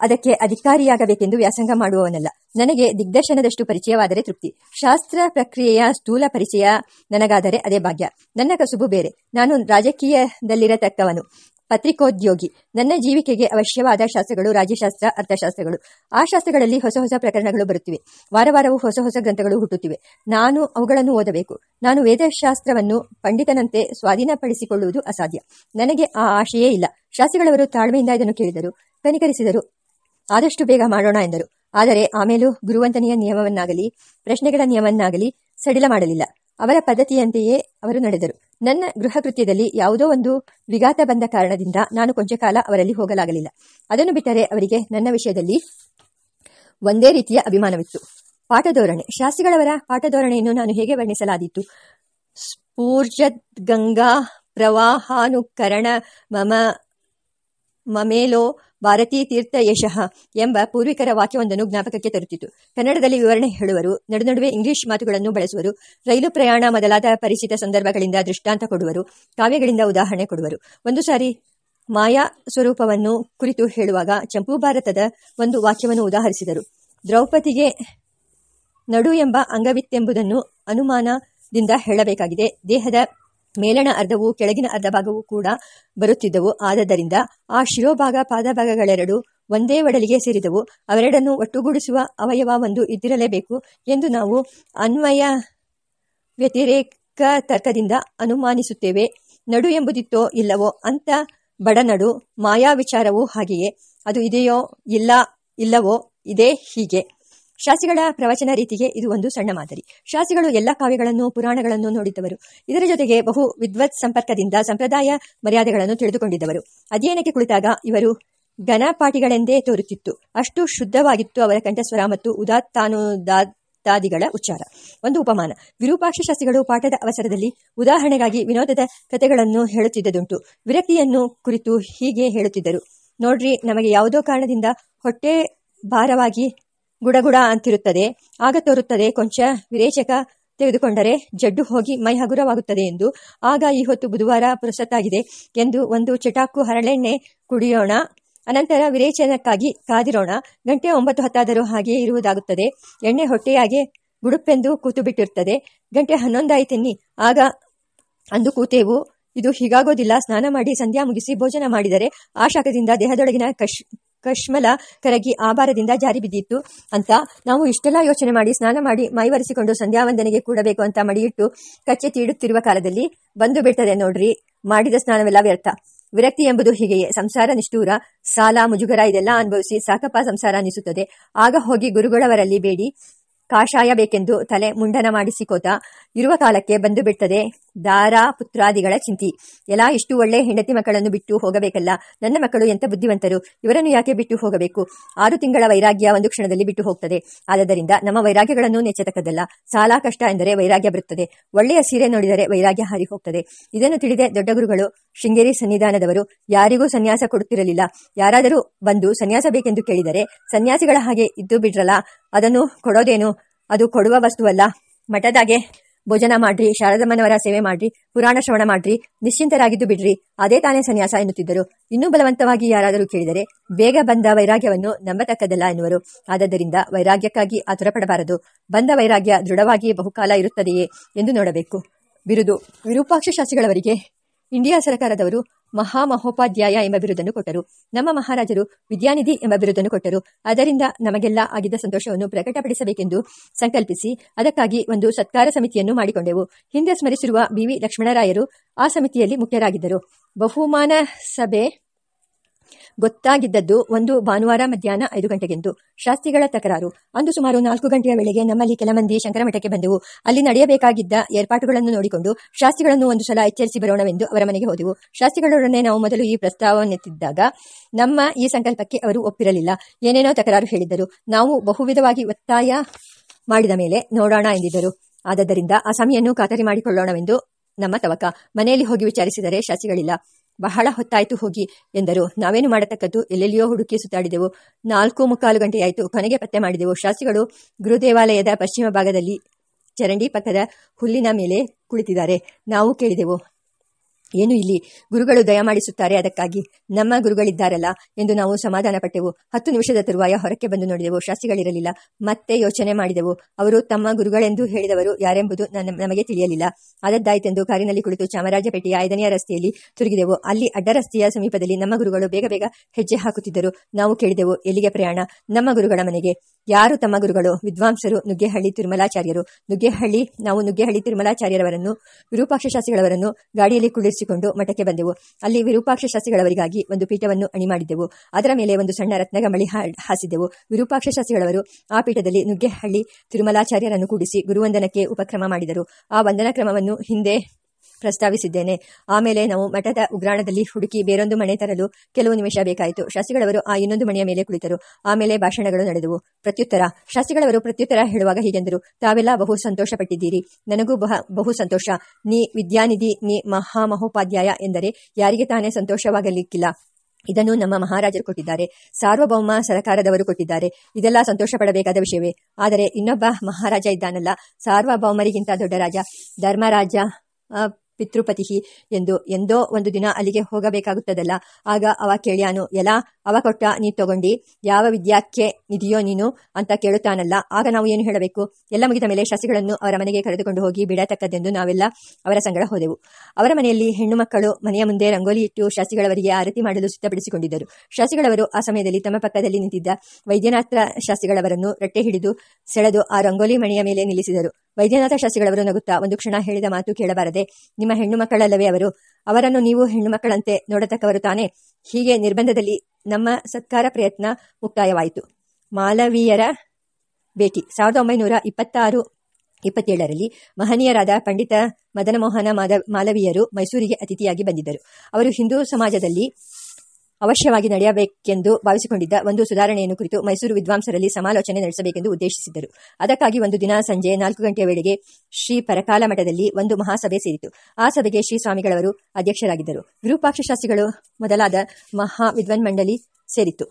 ಅದಕ್ಕೆ ಅಧಿಕಾರಿಯಾಗಬೇಕೆಂದು ವ್ಯಾಸಂಗ ಮಾಡುವವನಲ್ಲ. ನನಗೆ ದಿಗ್ದರ್ಶನದಷ್ಟು ಪರಿಚಯವಾದರೆ ತೃಪ್ತಿ. ಶಾಸ್ತ್ರ ಪ್ರಕ್ರಿಯೆಯ ಸ್ಥೂಲ ಪರಿಚಯ ನನಗಾದರೆ ಅದೇ ಭಾಗ್ಯ. ನನ್ನ ಕಸುಬು ಬೇರೆ. ನಾನು ರಾಜಕೀಯದಲ್ಲಿರತಕ್ಕವನು. ಪತ್ರಿಕೋದ್ಯೋಗಿ. ನನ್ನ ಜೀವಿಕೆಗೆ ಅವಶ್ಯವಾದ ಶಾಸ್ತ್ರಗಳು ರಾಜ್ಯಶಾಸ್ತ್ರ, ಅರ್ಥಶಾಸ್ತ್ರಗಳು. ಆ ಶಾಸ್ತ್ರಗಳಲ್ಲಿ ಹೊಸ ಹೊಸ ಪ್ರಕರಣಗಳು ಬರುತ್ತಿವೆ. ವಾರ ವಾರವೂ ಹೊಸ ಹೊಸ ಗ್ರಂಥಗಳು ಹುಟ್ಟುತ್ತಿವೆ. ನಾನು ಅವುಗಳನ್ನು ಓದಬೇಕು. ನಾನು ವೇದಶಾಸ್ತ್ರವನ್ನು ಪಂಡಿತನಂತೆ ಸ್ವಾಧೀನಪಡಿಸಿಕೊಳ್ಳುವುದು ಅಸಾಧ್ಯ. ನನಗೆ ಆ ಆಶೆಯೇ ಇಲ್ಲ. ಶಾಸ್ತ್ರಿಗಳವರು ತಾಳ್ಮೆಯಿಂದ ಇದನ್ನು ಕೇಳಿದರು. ಕನಿಕರಿಸಿದರು. ಆದಷ್ಟು ಬೇಗ ಮಾಡೋಣ ಎಂದರು. ಆದರೆ ಆಮೇಲೂ ಗುರುವಂತನೆಯ ನಿಯಮವನ್ನಾಗಲಿ, ಪ್ರಶ್ನೆಗಳ ನಿಯಮವನ್ನಾಗಲಿ ಸಡಿಲ ಮಾಡಲಿಲ್ಲ. ಅವರ ಪದ್ಧತಿಯಂತೆಯೇ ಅವರು ನಡೆದರು. ನನ್ನ ಗೃಹ ಕೃತ್ಯದಲ್ಲಿ ಯಾವುದೋ ಒಂದು ವಿಘಾತ ಬಂದ ಕಾರಣದಿಂದ ನಾನು ಕೊಂಚ ಕಾಲ ಅವರಲ್ಲಿ ಹೋಗಲಾಗಲಿಲ್ಲ. ಅದನ್ನು ಬಿಟ್ಟರೆ ಅವರಿಗೆ ನನ್ನ ವಿಷಯದಲ್ಲಿ ಒಂದೇ ರೀತಿಯ ಅಭಿಮಾನವಿತ್ತು. ಪಾಠಧೋರಣೆ. ಶಾಸ್ತ್ರಿಗಳವರ ಪಾಠಧೋರಣೆಯನ್ನು ನಾನು ಹೇಗೆ ವರ್ಣಿಸಲಾದೀತು? ಸ್ಫೂರ್ಜದ್ ಗಂಗಾ ಪ್ರವಾಹಾನುಕರಣ ಮಮ ಮಮೇಲೋ ಭಾರತೀ ತೀರ್ಥ ಯಶಃ ಎಂಬ ಪೂರ್ವಿಕರ ವಾಕ್ಯವೊಂದನ್ನು ಜ್ಞಾಪಕಕ್ಕೆ ತರುತ್ತಿತ್ತು ಕನ್ನಡದಲ್ಲಿ ವಿವರಣೆ ಹೇಳುವರು, ನಡುನಡುವೆ ಇಂಗ್ಲಿಷ್ ಮಾತುಗಳನ್ನು ಬಳಸುವರು, ರೈಲು ಪ್ರಯಾಣ ಮೊದಲಾದ ಪರಿಚಿತ ಸಂದರ್ಭಗಳಿಂದ ದೃಷ್ಟಾಂತ ಕೊಡುವರು, ಕಾವ್ಯಗಳಿಂದ ಉದಾಹರಣೆ ಕೊಡುವರು. ಒಂದು ಸಾರಿ ಮಾಯಾ ಸ್ವರೂಪವನ್ನು ಕುರಿತು ಹೇಳುವಾಗ ಚಂಪೂ ಭಾರತದ ಒಂದು ವಾಕ್ಯವನ್ನು ಉದಾಹರಿಸಿದರು. ದ್ರೌಪದಿಗೆ ನಡು ಎಂಬ ಅಂಗವಿತ್ತೆಂಬುದನ್ನು ಅನುಮಾನದಿಂದ ಹೇಳಬೇಕಾಗಿದೆ. ದೇಹದ ಮೇಲಣ ಅರ್ಧವು ಕೆಳಗಿನ ಅರ್ಧ ಭಾಗವೂ ಕೂಡ ಬರುತ್ತಿದ್ದವು. ಆದ್ದರಿಂದ ಆ ಶಿರೋಭಾಗ ಪಾದಭಾಗಗಳೆರಡು ಒಂದೇ ಒಡಲಿಗೆ ಸೇರಿದವು. ಅವೆರಡನ್ನು ಒಟ್ಟುಗೂಡಿಸುವ ಅವಯವ ಒಂದು ಇದ್ದಿರಲೇಬೇಕು ಎಂದು ನಾವು ಅನ್ವಯ ವ್ಯತಿರೇಕ ತರ್ಕದಿಂದ ಅನುಮಾನಿಸುತ್ತೇವೆ. ನಡು ಎಂಬುದಿತ್ತೋ ಇಲ್ಲವೋ ಅಂತ ಬಡನಡು ಮಾಯಾ ವಿಚಾರವೂ ಹಾಗೆಯೇ. ಅದು ಇದೆಯೋ ಇಲ್ಲ, ಇಲ್ಲವೋ, ಇದೇ ಹೀಗೆ. ಶಾಸ್ತ್ರಿಗಳ ಪ್ರವಚನ ರೀತಿಗೆ ಇದು ಒಂದು ಸಣ್ಣ ಮಾದರಿ. ಶಾಸಿಗಳು ಎಲ್ಲ ಕಾವ್ಯಗಳನ್ನು, ಪುರಾಣಗಳನ್ನು ನೋಡಿದ್ದವರು. ಇದರ ಜೊತೆಗೆ ಬಹು ವಿದ್ವತ್ ಸಂಪರ್ಕದಿಂದ ಸಂಪ್ರದಾಯ ಮರ್ಯಾದೆಗಳನ್ನು ತಿಳಿದುಕೊಂಡಿದ್ದವರು. ಅಧ್ಯಯನಕ್ಕೆ ಕುಳಿತಾಗ ಇವರು ಘನಪಾಠಿಗಳೆಂದೇ ತೋರುತ್ತಿತ್ತು. ಅಷ್ಟು ಶುದ್ಧವಾಗಿತ್ತು ಅವರ ಕಂಠಸ್ವರ ಮತ್ತು ಉದಾತ್ತಾನುದಾತ್ತಾದಿಗಳ ಉಚ್ಚಾರ. ಒಂದು ಉಪಮಾನ. ವಿರೂಪಾಕ್ಷ ಶಾಸಿಗಳು ಪಾಠದ ಅವಸರದಲ್ಲಿ ಉದಾಹರಣೆಗಾಗಿ ವಿನೋದದ ಕಥೆಗಳನ್ನು ಹೇಳುತ್ತಿದ್ದುದುಂಟು. ವಿರಕ್ತಿಯನ್ನು ಕುರಿತು ಹೀಗೆ ಹೇಳುತ್ತಿದ್ದರು. ನೋಡ್ರಿ, ನಮಗೆ ಯಾವುದೋ ಕಾರಣದಿಂದ ಹೊಟ್ಟೆ ಭಾರವಾಗಿ ಗುಡಗುಡ ಅಂತಿರುತ್ತದೆ. ಆಗ ತೋರುತ್ತದೆ, ಕೊಂಚ ವಿರೇಚಕ ತೆಗೆದುಕೊಂಡರೆ ಜಡ್ಡು ಹೋಗಿ ಮೈ ಹಗುರವಾಗುತ್ತದೆ ಎಂದು. ಆಗ ಈ ಹೊತ್ತು ಬುಧವಾರ ಪುರಸತ್ತಾಗಿದೆ ಎಂದು ಒಂದು ಚಟಾಕು ಹರಳೆಣ್ಣೆ ಕುಡಿಯೋಣ. ಅನಂತರ ವಿರೇಚನಕ್ಕಾಗಿ ಕಾದಿರೋಣ. ಗಂಟೆ ಒಂಬತ್ತು ಹತ್ತಾದರೂ ಹಾಗೆಯೇ ಇರುವುದಾಗುತ್ತದೆ. ಎಣ್ಣೆ ಹೊಟ್ಟೆಯಾಗೆ ಗುಡುಪೆಂದು ಕೂತು ಬಿಟ್ಟಿರುತ್ತದೆ ಗಂಟೆ ಹನ್ನೊಂದಾಯಿತೆನ್ನಿ ಆಗ ಅಂದು ಕೂತೇವು. ಇದು ಹೀಗಾಗೋದಿಲ್ಲ. ಸ್ನಾನ ಮಾಡಿ, ಸಂಧ್ಯಾ ಮುಗಿಸಿ, ಭೋಜನ ಮಾಡಿದರೆ ಆ ಶಾಖದಿಂದ ದೇಹದೊಳಗಿನ ಕಶ್ ಕಶ್ಮಲ ಕರಗಿ ಆಭಾರದಿಂದ ಜಾರಿ ಬಿದ್ದಿತ್ತು. ಅಂತ ನಾವು ಇಷ್ಟೆಲ್ಲ ಯೋಚನೆ ಮಾಡಿ, ಸ್ನಾನ ಮಾಡಿ, ಮೈವರೆಸಿಕೊಂಡು ಸಂಧ್ಯಾವಂದನೆಗೆ ಕೂಡಬೇಕು ಅಂತ ಮಡಿಯಿಟ್ಟು ಕಚ್ಚೆ ತೀಡುತ್ತಿರುವ ಕಾಲದಲ್ಲಿ ಬಂದು ಬಿಡ್ತದೆ ನೋಡ್ರಿ. ಮಾಡಿದ ಸ್ನಾನವೆಲ್ಲ ವ್ಯರ್ಥ. ವಿರಕ್ತಿ ಎಂಬುದು ಹೀಗೆಯೇ. ಸಂಸಾರ ನಿಷ್ಠೂರ, ಸಾಲ ಮುಜುಗರ ಇದೆಲ್ಲ ಅನುಭವಿಸಿ ಸಾಕಪ್ಪ ಸಂಸಾರ ಅನಿಸುತ್ತದೆ. ಆಗ ಹೋಗಿ ಗುರುಗಳವರಲ್ಲಿ ಬೇಡಿ. ಕಾಷಾಯ ಬೇಕೆಂದು ತಲೆ ಮುಂಡನ ಮಾಡಿಸಿಕೋತ ಇರುವ ಕಾಲಕ್ಕೆ ಬಂದು ಬಿಡ್ತದೆ. ದಾರಾ ಪುತ್ರಾದಿಗಳ ಚಿಂತಿ. ಎಲ್ಲ ಇಷ್ಟು ಒಳ್ಳೆ ಹೆಂಡತಿ ಮಕ್ಕಳನ್ನು ಬಿಟ್ಟು ಹೋಗಬೇಕಲ್ಲ. ನನ್ನ ಮಕ್ಕಳು ಎಂತ ಬುದ್ಧಿವಂತರು. ಇವರನ್ನು ಯಾಕೆ ಬಿಟ್ಟು ಹೋಗಬೇಕು? ಆರು ತಿಂಗಳ ವೈರಾಗ್ಯ ಒಂದು ಕ್ಷಣದಲ್ಲಿ ಬಿಟ್ಟು ಹೋಗ್ತದೆ. ಆದ್ದರಿಂದ ನಮ್ಮ ವೈರಾಗ್ಯಗಳನ್ನು ನೆಚ್ಚತಕ್ಕದ್ದಲ್ಲ. ಸಾಲ ಕಷ್ಟ ಎಂದರೆ ವೈರಾಗ್ಯ ಬರುತ್ತದೆ. ಒಳ್ಳೆಯ ಸೀರೆ ನೋಡಿದರೆ ವೈರಾಗ್ಯ ಹಾರಿ ಹೋಗ್ತದೆ. ಇದನ್ನು ತಿಳಿದೆ ದೊಡ್ಡ ಗುರುಗಳು, ಶೃಂಗೇರಿ ಸನ್ನಿಧಾನದವರು, ಯಾರಿಗೂ ಸನ್ಯಾಸ ಕೊಡುತ್ತಿರಲಿಲ್ಲ. ಯಾರಾದರೂ ಬಂದು ಸನ್ಯಾಸ ಬೇಕೆಂದು ಕೇಳಿದರೆ ಸನ್ಯಾಸಿಗಳ ಹಾಗೆ ಇದ್ದು ಬಿಡ್ರಲ್ಲ. ಅದನ್ನು ಕೊಡೋದೇನು? ಅದು ಕೊಡುವ ವಸ್ತುವಲ್ಲ. ಮಠದಾಗೆ ಭೋಜನ ಮಾಡ್ರಿ ಶಾರದಮ್ಮನವರ ಸೇವೆ ಮಾಡ್ರಿ, ಪುರಾಣ ಶ್ರವಣ ಮಾಡ್ರಿ, ನಿಶ್ಚಿಂತರಾಗಿದ್ದು ಬಿಡ್ರಿ. ಅದೇ ತಾನೇ ಸನ್ಯಾಸ ಎನ್ನುತ್ತಿದ್ದರು. ಇನ್ನೂ ಬಲವಂತವಾಗಿ ಯಾರಾದರೂ ಕೇಳಿದರೆ, ಬೇಗ ಬಂದ ವೈರಾಗ್ಯವನ್ನು ನಂಬತಕ್ಕದಲ್ಲ ಎನ್ನುವರು. ಆದ್ದರಿಂದ ವೈರಾಗ್ಯಕ್ಕಾಗಿ ಆತುರಪಡಬಾರದು. ಬಂದ ವೈರಾಗ್ಯ ದೃಢವಾಗಿ ಬಹುಕಾಲ ಇರುತ್ತದೆಯೇ ಎಂದು ನೋಡಬೇಕು. ಬಿರುದು ವಿರೂಪಾಕ್ಷ ಶಾಸ್ತ್ರಿಗಳವರಿಗೆ ಇಂಡಿಯಾ ಸರ್ಕಾರದವರು ಮಹಾಮಹೋಪಾಧ್ಯಾಯ ಎಂಬ ಬಿರುದನ್ನು ಕೊಟ್ಟರು. ನಮ್ಮ ಮಹಾರಾಜರು ವಿದ್ಯಾನಿಧಿ ಎಂಬ ಬಿರುದನ್ನು ಕೊಟ್ಟರು. ಅದರಿಂದ ನಮಗೆಲ್ಲ ಆಗಿದ್ದ ಸಂತೋಷವನ್ನು ಪ್ರಕಟಪಡಿಸಬೇಕೆಂದು ಸಂಕಲ್ಪಿಸಿ ಅದಕ್ಕಾಗಿ ಒಂದು ಸತ್ಕಾರ ಸಮಿತಿಯನ್ನು ಮಾಡಿಕೊಂಡೆವು. ಹಿಂದೆ ಸ್ಮರಿಸಿರುವ ಬಿವಿ ಲಕ್ಷ್ಮಣರಾಯರು ಆ ಸಮಿತಿಯಲ್ಲಿ ಮುಖ್ಯರಾಗಿದ್ದರು. ಬಹುಮಾನ ಸಭೆ ಗೊತ್ತಾಗಿದ್ದದ್ದು ಒಂದು ಭಾನುವಾರ ಮಧ್ಯಾಹ್ನ ಐದು ಗಂಟೆಗೆಂದು. ಶಾಸ್ತ್ರಿಗಳ ತಕರಾರು. ಅಂದು ಸುಮಾರು ನಾಲ್ಕು ಗಂಟೆಯ ವೇಳೆಗೆ ನಮ್ಮಲ್ಲಿ ಕೆಲ ಮಂದಿ ಶಂಕರಮಠಕ್ಕೆ ಬಂದೆವು. ಅಲ್ಲಿ ನಡೆಯಬೇಕಾಗಿದ್ದ ಏರ್ಪಾಟುಗಳನ್ನು ನೋಡಿಕೊಂಡು ಶಾಸ್ತ್ರಿಗಳನ್ನು ಒಂದು ಸಲ ಎಚ್ಚರಿಸಿ ಬರೋಣವೆಂದು ಅವರ ಮನೆಗೆ ಹೋದೆವು. ಶಾಸ್ತ್ರಿಗಳೊಡನೆ ನಾವು ಮೊದಲು ಈ ಪ್ರಸ್ತಾವನೆತ್ತಿದ್ದಾಗ ನಮ್ಮ ಈ ಸಂಕಲ್ಪಕ್ಕೆ ಅವರು ಒಪ್ಪಿರಲಿಲ್ಲ. ಏನೇನೋ ತಕರಾರು ಹೇಳಿದ್ದರು. ನಾವು ಬಹುವಿಧವಾಗಿ ಒತ್ತಾಯ ಮಾಡಿದ ಮೇಲೆ ನೋಡೋಣ ಎಂದಿದ್ದರು. ಆದ್ದರಿಂದ ಆ ಸಮಯನ್ನು ಖಾತರಿ ಮಾಡಿಕೊಳ್ಳೋಣವೆಂದು ನಮ್ಮ ತವಕ. ಮನೆಯಲ್ಲಿ ಹೋಗಿ ವಿಚಾರಿಸಿದರೆ ಶಾಸ್ತ್ರಿಗಳಿಲ್ಲ. ಬಹಳ ಹೊತ್ತಾಯ್ತು ಹೋಗಿ ಎಂದರು. ನಾವೇನು ಮಾಡತಕ್ಕದ್ದು? ಎಲ್ಲೆಲ್ಲಿಯೋ ಹುಡುಕಿ ಸುತ್ತಾಡಿದೆವು. ನಾಲ್ಕು ಮುಕ್ಕಾಲು ಗಂಟೆಯಾಯಿತು. ಕೊನೆಗೆ ಪತ್ತೆ ಮಾಡಿದೆವು. ಶಾಸ್ತ್ರಿಗಳು ಗುರುದೇವಾಲಯದ ಪಶ್ಚಿಮ ಭಾಗದಲ್ಲಿ ಚರಂಡಿ ಪಕ್ಕದ ಹುಲ್ಲಿನ ಮೇಲೆ ಕುಳಿತಿದ್ದಾರೆ. ನಾವು ಕೇಳಿದೆವು. ಏನು ಇಲ್ಲಿ ಗುರುಗಳು ದಯಮಾಡಿಸುತ್ತಾರೆ? ಅದಕ್ಕಾಗಿ ನಮ್ಮ ಗುರುಗಳಿದ್ದಾರಲ್ಲ ಎಂದು ನಾವು ಸಮಾಧಾನ ಪಟ್ಟೆವು ಹತ್ತು ನಿಮಿಷದ ತರುವಾಯ ಹೊರಕ್ಕೆ ಬಂದು ನೋಡಿದೆವು. ಶಾಸ್ತ್ರಿಗಳಿರಲಿಲ್ಲ. ಮತ್ತೆ ಯೋಚನೆ ಮಾಡಿದೆವು. ಅವರು ತಮ್ಮ ಗುರುಗಳೆಂದು ಹೇಳಿದವರು ಯಾರೆಂಬುದು ನಮಗೆ ತಿಳಿಯಲಿಲ್ಲ. ಆದದ್ದಾಯ್ತೆಂದು ಕಾರಿನಲ್ಲಿ ಕುಳಿತು ಚಾಮರಾಜಪೇಟೆಯ ಐದನೆಯ ರಸ್ತೆಯಲ್ಲಿ ತಿರುಗಿದೆವು. ಅಲ್ಲಿ ಅಡ್ಡ ರಸ್ತೆಯ ಸಮೀಪದಲ್ಲಿ ನಮ್ಮ ಗುರುಗಳು ಬೇಗ ಬೇಗ ಹೆಜ್ಜೆ ಹಾಕುತ್ತಿದ್ದರು. ನಾವು ಕೇಳಿದೆವು, ಎಲ್ಲಿಗೆ ಪ್ರಯಾಣ? ನಮ್ಮ ಗುರುಗಳ ಮನೆಗೆ. ಯಾರು ತಮ್ಮ ಗುರುಗಳು? ವಿದ್ವಾಂಸರು, ನುಗ್ಗೆಹಳ್ಳಿ ತಿರುಮಲಾಚಾರ್ಯರು. ನುಗ್ಗೆಹಳ್ಳಿ, ನಾವು ನುಗ್ಗೆಹಳ್ಳಿ ತಿರುಮಲಾಚಾರ್ಯರವರನ್ನು, ವಿರೂಪಾಕ್ಷ ಶಾಸ್ತ್ರಿಗಳವರನ್ನು ಗಾಡಿಯಲ್ಲಿ ಕುಳ್ಳಿರಿಸಿಕೊಂಡು ಮಠಕ್ಕೆ ಬಂದೆವು. ಅಲ್ಲಿ ವಿರೂಪಾಕ್ಷ ಶಾಸ್ತ್ರಿಗಳವರಿಗಾಗಿ ಒಂದು ಪೀಠವನ್ನು ಅಣಿ ಮಾಡಿದ್ದೆವು ಅದರ ಮೇಲೆ ಒಂದು ಸಣ್ಣ ರತ್ನಗಮಳಿ ಹಾಸಿದ್ದೆವು. ವಿರೂಪಾಕ್ಷ ಶಾಸ್ತ್ರಿಗಳವರು ಆ ಪೀಠದಲ್ಲಿ ನುಗ್ಗೆಹಳ್ಳಿ ತಿರುಮಲಾಚಾರ್ಯರನ್ನು ಕೂಡಿಸಿ ಗುರುವಂದನಕ್ಕೆ ಉಪಕ್ರಮ ಮಾಡಿದರು. ಆ ವಂದನ ಕ್ರಮವನ್ನು ಹಿಂದೆ ಪ್ರಸ್ತಾವಿಸಿದ್ದೇನೆ. ಆಮೇಲೆ ನಾವು ಮಠದ ಉಗ್ರಾಣದಲ್ಲಿ ಹುಡುಕಿ ಬೇರೊಂದು ಮನೆ ತರಲು ಕೆಲವು ನಿಮಿಷ ಬೇಕಾಯಿತು. ಶಾಸ್ತ್ರಿಗಳವರು ಆ ಇನ್ನೊಂದು ಮನೆಯ ಮೇಲೆ ಕುಳಿತರು. ಆಮೇಲೆ ಭಾಷಣಗಳು ನಡೆದವು. ಪ್ರತ್ಯುತ್ತರ, ಶಾಸ್ತ್ರಿಗಳವರು ಪ್ರತ್ಯುತ್ತರ ಹೇಳುವಾಗ ಹೀಗೆಂದರು. ತಾವೆಲ್ಲ ಬಹು ಸಂತೋಷಪಟ್ಟಿದ್ದೀರಿ. ನನಗೂ ಬಹ, ಬಹು ಸಂತೋಷ. ನೀ ವಿದ್ಯಾನಿಧಿ, ನೀ ಮಹಾಮಹೋಪಾಧ್ಯಾಯ ಎಂದರೆ ಯಾರಿಗೆ ತಾನೇ ಸಂತೋಷವಾಗಲಿಕ್ಕಿಲ್ಲ. ಇದನ್ನು ನಮ್ಮ ಮಹಾರಾಜರು ಕೊಟ್ಟಿದ್ದಾರೆ. ಸಾರ್ವಭೌಮ ಸರಕಾರದವರು ಕೊಟ್ಟಿದ್ದಾರೆ. ಇದೆಲ್ಲ ಸಂತೋಷ ಪಡಬೇಕಾದ ವಿಷಯವೇ. ಆದರೆ ಇನ್ನೊಬ್ಬ ಮಹಾರಾಜ ಇದ್ದಾನಲ್ಲ. ಸಾರ್ವಭೌಮರಿಗಿಂತ ದೊಡ್ಡ ರಾಜ. ಧರ್ಮರಾಜ ಪಿತೃಪತಿ ಎಂದು ಎಂದೋ ಒಂದು ದಿನ ಅಲ್ಲಿಗೆ ಹೋಗಬೇಕಾಗುತ್ತದಲ್ಲ. ಆಗ ಅವ ಕೇಳ್ಯಾನು ಎಲ್ಲ ಅವ ಕೊಟ್ಟ ನೀ ತಗೊಂಡಿ, ಯಾವ ವಿದ್ಯಾಕ್ಕೆ ನಿಧಿಯೋ ನೀನು? ಅಂತ ಕೇಳುತ್ತಾನಲ್ಲ. ಆಗ ನಾವು ಏನು ಹೇಳಬೇಕು? ಎಲ್ಲ ಮುಗಿದ ಮೇಲೆ ಶಸಿಗಳನ್ನು ಅವರ ಮನೆಗೆ ಕರೆದುಕೊಂಡು ಹೋಗಿ ಬಿಡತಕ್ಕದ್ದೆಂದು ನಾವೆಲ್ಲ ಅವರ ಸಂಗಡ ಹೋದೆವು. ಅವರ ಮನೆಯಲ್ಲಿ ಹೆಣ್ಣು ಮಕ್ಕಳು ಮನೆಯ ಮುಂದೆ ರಂಗೋಲಿ ಇಟ್ಟು ಶಾಸ್ತ್ರಿಗಳವರಿಗೆ ಆರತಿ ಮಾಡಲು ಸಿದ್ಧಪಡಿಸಿಕೊಂಡಿದ್ದರು. ಶಾಸ್ತ್ರಿಗಳವರು ಆ ಸಮಯದಲ್ಲಿ ತಮ್ಮ ಪಕ್ಕದಲ್ಲಿ ನಿಂತಿದ್ದ ವೈದ್ಯನಾಥ ಶಾಸಿಗಳವರನ್ನು ರಟ್ಟೆ ಹಿಡಿದು ಸೆಳೆದು ಆ ರಂಗೋಲಿ ಮನೆಯ ಮೇಲೆ ನಿಲ್ಲಿಸಿದರು. ವೈದ್ಯನಾಥ ಶಾಸ್ತ್ರಿಗಳವರು ನಗುತ್ತಾ ಒಂದು ಕ್ಷಣ ಹೇಳಿದ ಮಾತು ಕೇಳಬಾರದೆ, ನಿಮ್ಮ ಹೆಣ್ಣು ಮಕ್ಕಳಲ್ಲವೇ ಅವರು? ಅವರನ್ನು ನೀವು ಹೆಣ್ಣು ಮಕ್ಕಳಂತೆ ನೋಡತಕ್ಕವರು ತಾನೆ? ಹೀಗೆ ನಿರ್ಬಂಧದಲ್ಲಿ ನಮ್ಮ ಸತ್ಕಾರ ಪ್ರಯತ್ನ ಮುಕ್ತಾಯವಾಯಿತು. ಮಾಲವೀಯರ ಭೇಟಿ. ಸಾವಿರದ ಒಂಬೈನೂರ ಇಪ್ಪತ್ತಾರು, ಇಪ್ಪತ್ತೇಳರಲ್ಲಿ ಮಹನೀಯರಾದ ಪಂಡಿತ ಮದನಮೋಹನ ಮಾದ, ಮಾಲವೀಯರು ಮೈಸೂರಿಗೆ ಅತಿಥಿಯಾಗಿ ಬಂದಿದ್ದರು. ಅವರು ಹಿಂದೂ ಸಮಾಜದಲ್ಲಿ ಅವಶ್ಯವಾಗಿ ನಡೆಯಬೇಕೆಂದು ಭಾವಿಸಿಕೊಂಡಿದ್ದ ಒಂದು ಸುಧಾರಣೆಯನ್ನು ಕುರಿತು ಮೈಸೂರು ವಿದ್ವಾಂಸರಲ್ಲಿ ಸಮಾಲೋಚನೆ ನಡೆಸಬೇಕೆಂದು ಉದ್ದೇಶಿಸಿದ್ದರು. ಅದಕ್ಕಾಗಿ ಒಂದು ದಿನ ಸಂಜೆ ನಾಲ್ಕು ಗಂಟೆಯ ವೇಳೆಗೆ ಶ್ರೀ ಪರಕಾಲ ಮಠದಲ್ಲಿ ಒಂದು ಮಹಾಸಭೆ ಸೇರಿತು. ಆ ಸಭೆಗೆ ಶ್ರೀ ಸ್ವಾಮಿಗಳವರು ಅಧ್ಯಕ್ಷರಾಗಿದ್ದರು. ವಿರೂಪಾಕ್ಷ ಶಾಸ್ತ್ರಿಗಳು ಮೊದಲಾದ ಮಹಾ ವಿದ್ವನ್ ಮಂಡಳಿ ಸೇರಿತು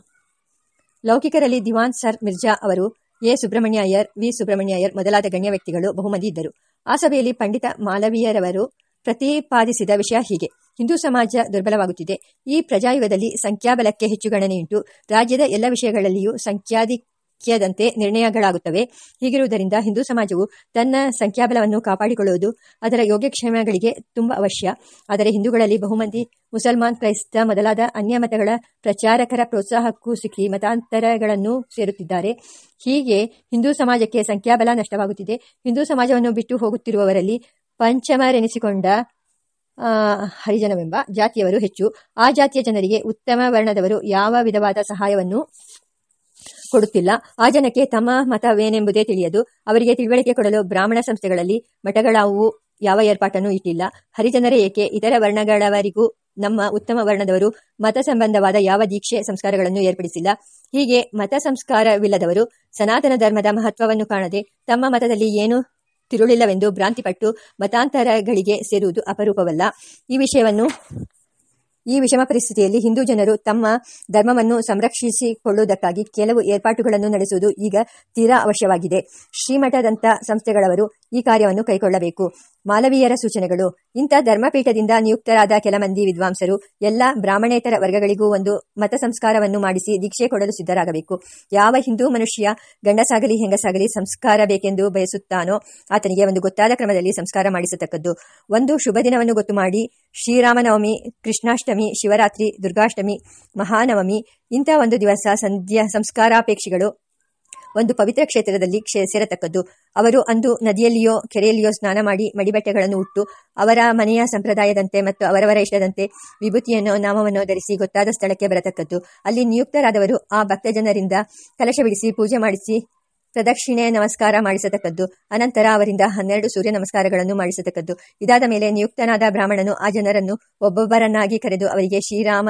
ಲೌಕಿಕರಲ್ಲಿ ದಿವಾನ್ ಸರ್ ಮಿರ್ಜಾ ಅವರು, ಎ. ಸುಬ್ರಹ್ಮಣ್ಯ ಅಯ್ಯರ್, ವಿ. ಸುಬ್ರಹ್ಮಣ್ಯ ಅಯ್ಯರ್ ಮೊದಲಾದ ಗಣ್ಯ ವ್ಯಕ್ತಿಗಳು ಬಹುಮಂದಿ ಇದ್ದರು. ಆ ಸಭೆಯಲ್ಲಿ ಪಂಡಿತ ಮಾಲವೀಯರವರು ಪ್ರತಿಪಾದಿಸಿದ ವಿಷಯ ಹೀಗೆ. ಹಿಂದೂ ಸಮಾಜ ದುರ್ಬಲವಾಗುತ್ತಿದೆ. ಈ ಪ್ರಜಾಯುಗದಲ್ಲಿ ಸಂಖ್ಯಾಬಲಕ್ಕೆ ಹೆಚ್ಚು ಗಣನೆಯುಂಟು ರಾಜ್ಯದ ಎಲ್ಲ ವಿಷಯಗಳಲ್ಲಿಯೂ ಸಂಖ್ಯಾಧಿಕ್ಯದಂತೆ ನಿರ್ಣಯಗಳಾಗುತ್ತವೆ. ಹೀಗಿರುವುದರಿಂದ ಹಿಂದೂ ಸಮಾಜವು ತನ್ನ ಸಂಖ್ಯಾಬಲವನ್ನು ಕಾಪಾಡಿಕೊಳ್ಳುವುದು ಅದರ ಯೋಗ್ಯಕ್ಷೇಮಗಳಿಗೆ ತುಂಬ ಅವಶ್ಯ. ಆದರೆ ಹಿಂದೂಗಳಲ್ಲಿ ಬಹುಮಂದಿ ಮುಸಲ್ಮಾನ್, ಕ್ರೈಸ್ತ ಮೊದಲಾದ ಅನ್ಯ ಮತಗಳ ಪ್ರಚಾರಕರ ಪ್ರೋತ್ಸಾಹಕ್ಕೂ ಸಿಕ್ಕಿ ಮತಾಂತರಗಳನ್ನು ಸೇರುತ್ತಿದ್ದಾರೆ. ಹೀಗೆ ಹಿಂದೂ ಸಮಾಜಕ್ಕೆ ಸಂಖ್ಯಾಬಲ ನಷ್ಟವಾಗುತ್ತಿದೆ. ಹಿಂದೂ ಸಮಾಜವನ್ನು ಬಿಟ್ಟು ಹೋಗುತ್ತಿರುವವರಲ್ಲಿ ಪಂಚಮರೆನಿಸಿಕೊಂಡ ಹರಿಜನವೆಂಬ ಜಾತಿಯವರು ಹೆಚ್ಚು. ಆ ಜಾತಿಯ ಜನರಿಗೆ ಉತ್ತಮ ವರ್ಣದವರು ಯಾವ ವಿಧವಾದ ಸಹಾಯವನ್ನು ಕೊಡುತ್ತಿಲ್ಲ. ಆ ಜನಕ್ಕೆ ತಮ್ಮ ಮತವೇನೆಂಬುದೇ ತಿಳಿಯದು. ಅವರಿಗೆ ತಿಳುವಳಿಕೆ ಕೊಡಲು ಬ್ರಾಹ್ಮಣ ಸಂಸ್ಥೆಗಳಲ್ಲಿ ಮಠಗಳಾವು ಯಾವ ಏರ್ಪಾಟನ್ನು ಇಟ್ಟಿಲ್ಲ. ಹರಿಜನರೇ ಏಕೆ ಇತರ ವರ್ಣಗಳವರಿಗೂ ನಮ್ಮ ಉತ್ತಮ ವರ್ಣದವರು ಮತ ಸಂಬಂಧವಾದ ಯಾವ ದೀಕ್ಷೆ ಸಂಸ್ಕಾರಗಳನ್ನು ಏರ್ಪಡಿಸಿಲ್ಲ? ಹೀಗೆ ಮತ ಸಂಸ್ಕಾರವಿಲ್ಲದವರು ಸನಾತನ ಧರ್ಮದ ಮಹತ್ವವನ್ನು ಕಾಣದೆ ತಮ್ಮ ಮತದಲ್ಲಿ ಏನು ತಿರುಳಿಲ್ಲವೆಂದು ಭ್ರಾಂತಿಪಟ್ಟು ಮತಾಂತರಗಳಿಗೆ ಸೇರುವುದು ಅಪರೂಪವಲ್ಲ. ಈ ವಿಷಯವನ್ನು ಈ ವಿಷಮ ಪರಿಸ್ಥಿತಿಯಲ್ಲಿ ಹಿಂದೂ ಜನರು ತಮ್ಮ ಧರ್ಮವನ್ನು ಸಂರಕ್ಷಿಸಿಕೊಳ್ಳುವುದಕ್ಕಾಗಿ ಕೆಲವು ಏರ್ಪಾಟುಗಳನ್ನು ನಡೆಸುವುದು ಈಗ ತೀರಾ ಅವಶ್ಯವಾಗಿದೆ. ಶ್ರೀಮಠದಂಥ ಸಂಸ್ಥೆಗಳವರು ಈ ಕಾರ್ಯವನ್ನು ಕೈಗೊಳ್ಳಬೇಕು ಮಾಲವೀಯರ ಸೂಚನೆಗಳು. ಇಂಥ ಧರ್ಮಪೀಠದಿಂದ ನಿಯುಕ್ತರಾದ ಕೆಲ ಮಂದಿ ವಿದ್ವಾಂಸರು ಎಲ್ಲ ಬ್ರಾಹ್ಮಣೇತರ ವರ್ಗಗಳಿಗೂ ಒಂದು ಮತ ಸಂಸ್ಕಾರವನ್ನು ಮಾಡಿಸಿ ದೀಕ್ಷೆ ಕೊಡಲು ಸಿದ್ಧರಾಗಬೇಕು. ಯಾವ ಹಿಂದೂ ಮನುಷ್ಯ ಗಂಡಸಾಗಲಿ ಹೆಂಗಸಾಗಲಿ ಸಂಸ್ಕಾರ ಬೇಕೆಂದು ಬಯಸುತ್ತಾನೋ ಆತನಿಗೆ ಒಂದು ಗೊತ್ತಾದ ಕ್ರಮದಲ್ಲಿ ಸಂಸ್ಕಾರ ಮಾಡಿಸತಕ್ಕದ್ದು. ಒಂದು ಶುಭ ದಿನವನ್ನು ಗೊತ್ತು ಮಾಡಿ ಶ್ರೀರಾಮನವಮಿ, ಕೃಷ್ಣಾಷ್ಟಮಿ, ಶಿವರಾತ್ರಿ, ದುರ್ಗಾಷ್ಟಮಿ, ಮಹಾನವಮಿ, ಇಂಥ ಒಂದು ದಿವಸ ಸಂಧ್ಯಾ ಸಂಸ್ಕಾರಾಪೇಕ್ಷಿಗಳು ಒಂದು ಪವಿತ್ರ ಕ್ಷೇತ್ರದಲ್ಲಿ ಕ್ಷೇ ಸೇರತಕ್ಕದ್ದು. ಅವರು ಅಂದು ನದಿಯಲ್ಲಿಯೋ, ಕೆರೆಯಲ್ಲಿಯೋ ಸ್ನಾನ ಮಾಡಿ ಮಡಿಬಟ್ಟೆಗಳನ್ನು ಉಟ್ಟು ಅವರ ಮನೆಯ ಸಂಪ್ರದಾಯದಂತೆ ಮತ್ತು ಅವರವರ ಇಷ್ಟದಂತೆ ವಿಭೂತಿಯನ್ನು, ನಾಮವನ್ನು ಧರಿಸಿ ಗೊತ್ತಾದ ಸ್ಥಳಕ್ಕೆ ಬರತಕ್ಕದ್ದು. ಅಲ್ಲಿ ನಿಯುಕ್ತರಾದವರು ಆ ಭಕ್ತ ಜನರಿಂದ ಕಲಶ ಬಿಡಿಸಿ ಪೂಜೆ ಮಾಡಿಸಿ ಪ್ರದಕ್ಷಿಣೆ, ನಮಸ್ಕಾರ ಮಾಡಿಸತಕ್ಕದ್ದು, ಅನಂತರ ಅವರಿಂದ ಹನ್ನೆರಡು ಸೂರ್ಯ ನಮಸ್ಕಾರಗಳನ್ನು ಮಾಡಿಸತಕ್ಕದ್ದು. ಇದಾದ ಮೇಲೆ ನಿಯುಕ್ತನಾದ ಬ್ರಾಹ್ಮಣನು ಆ ಜನರನ್ನು ಒಬ್ಬೊಬ್ಬರನ್ನಾಗಿ ಕರೆದು ಅವರಿಗೆ ಶ್ರೀರಾಮ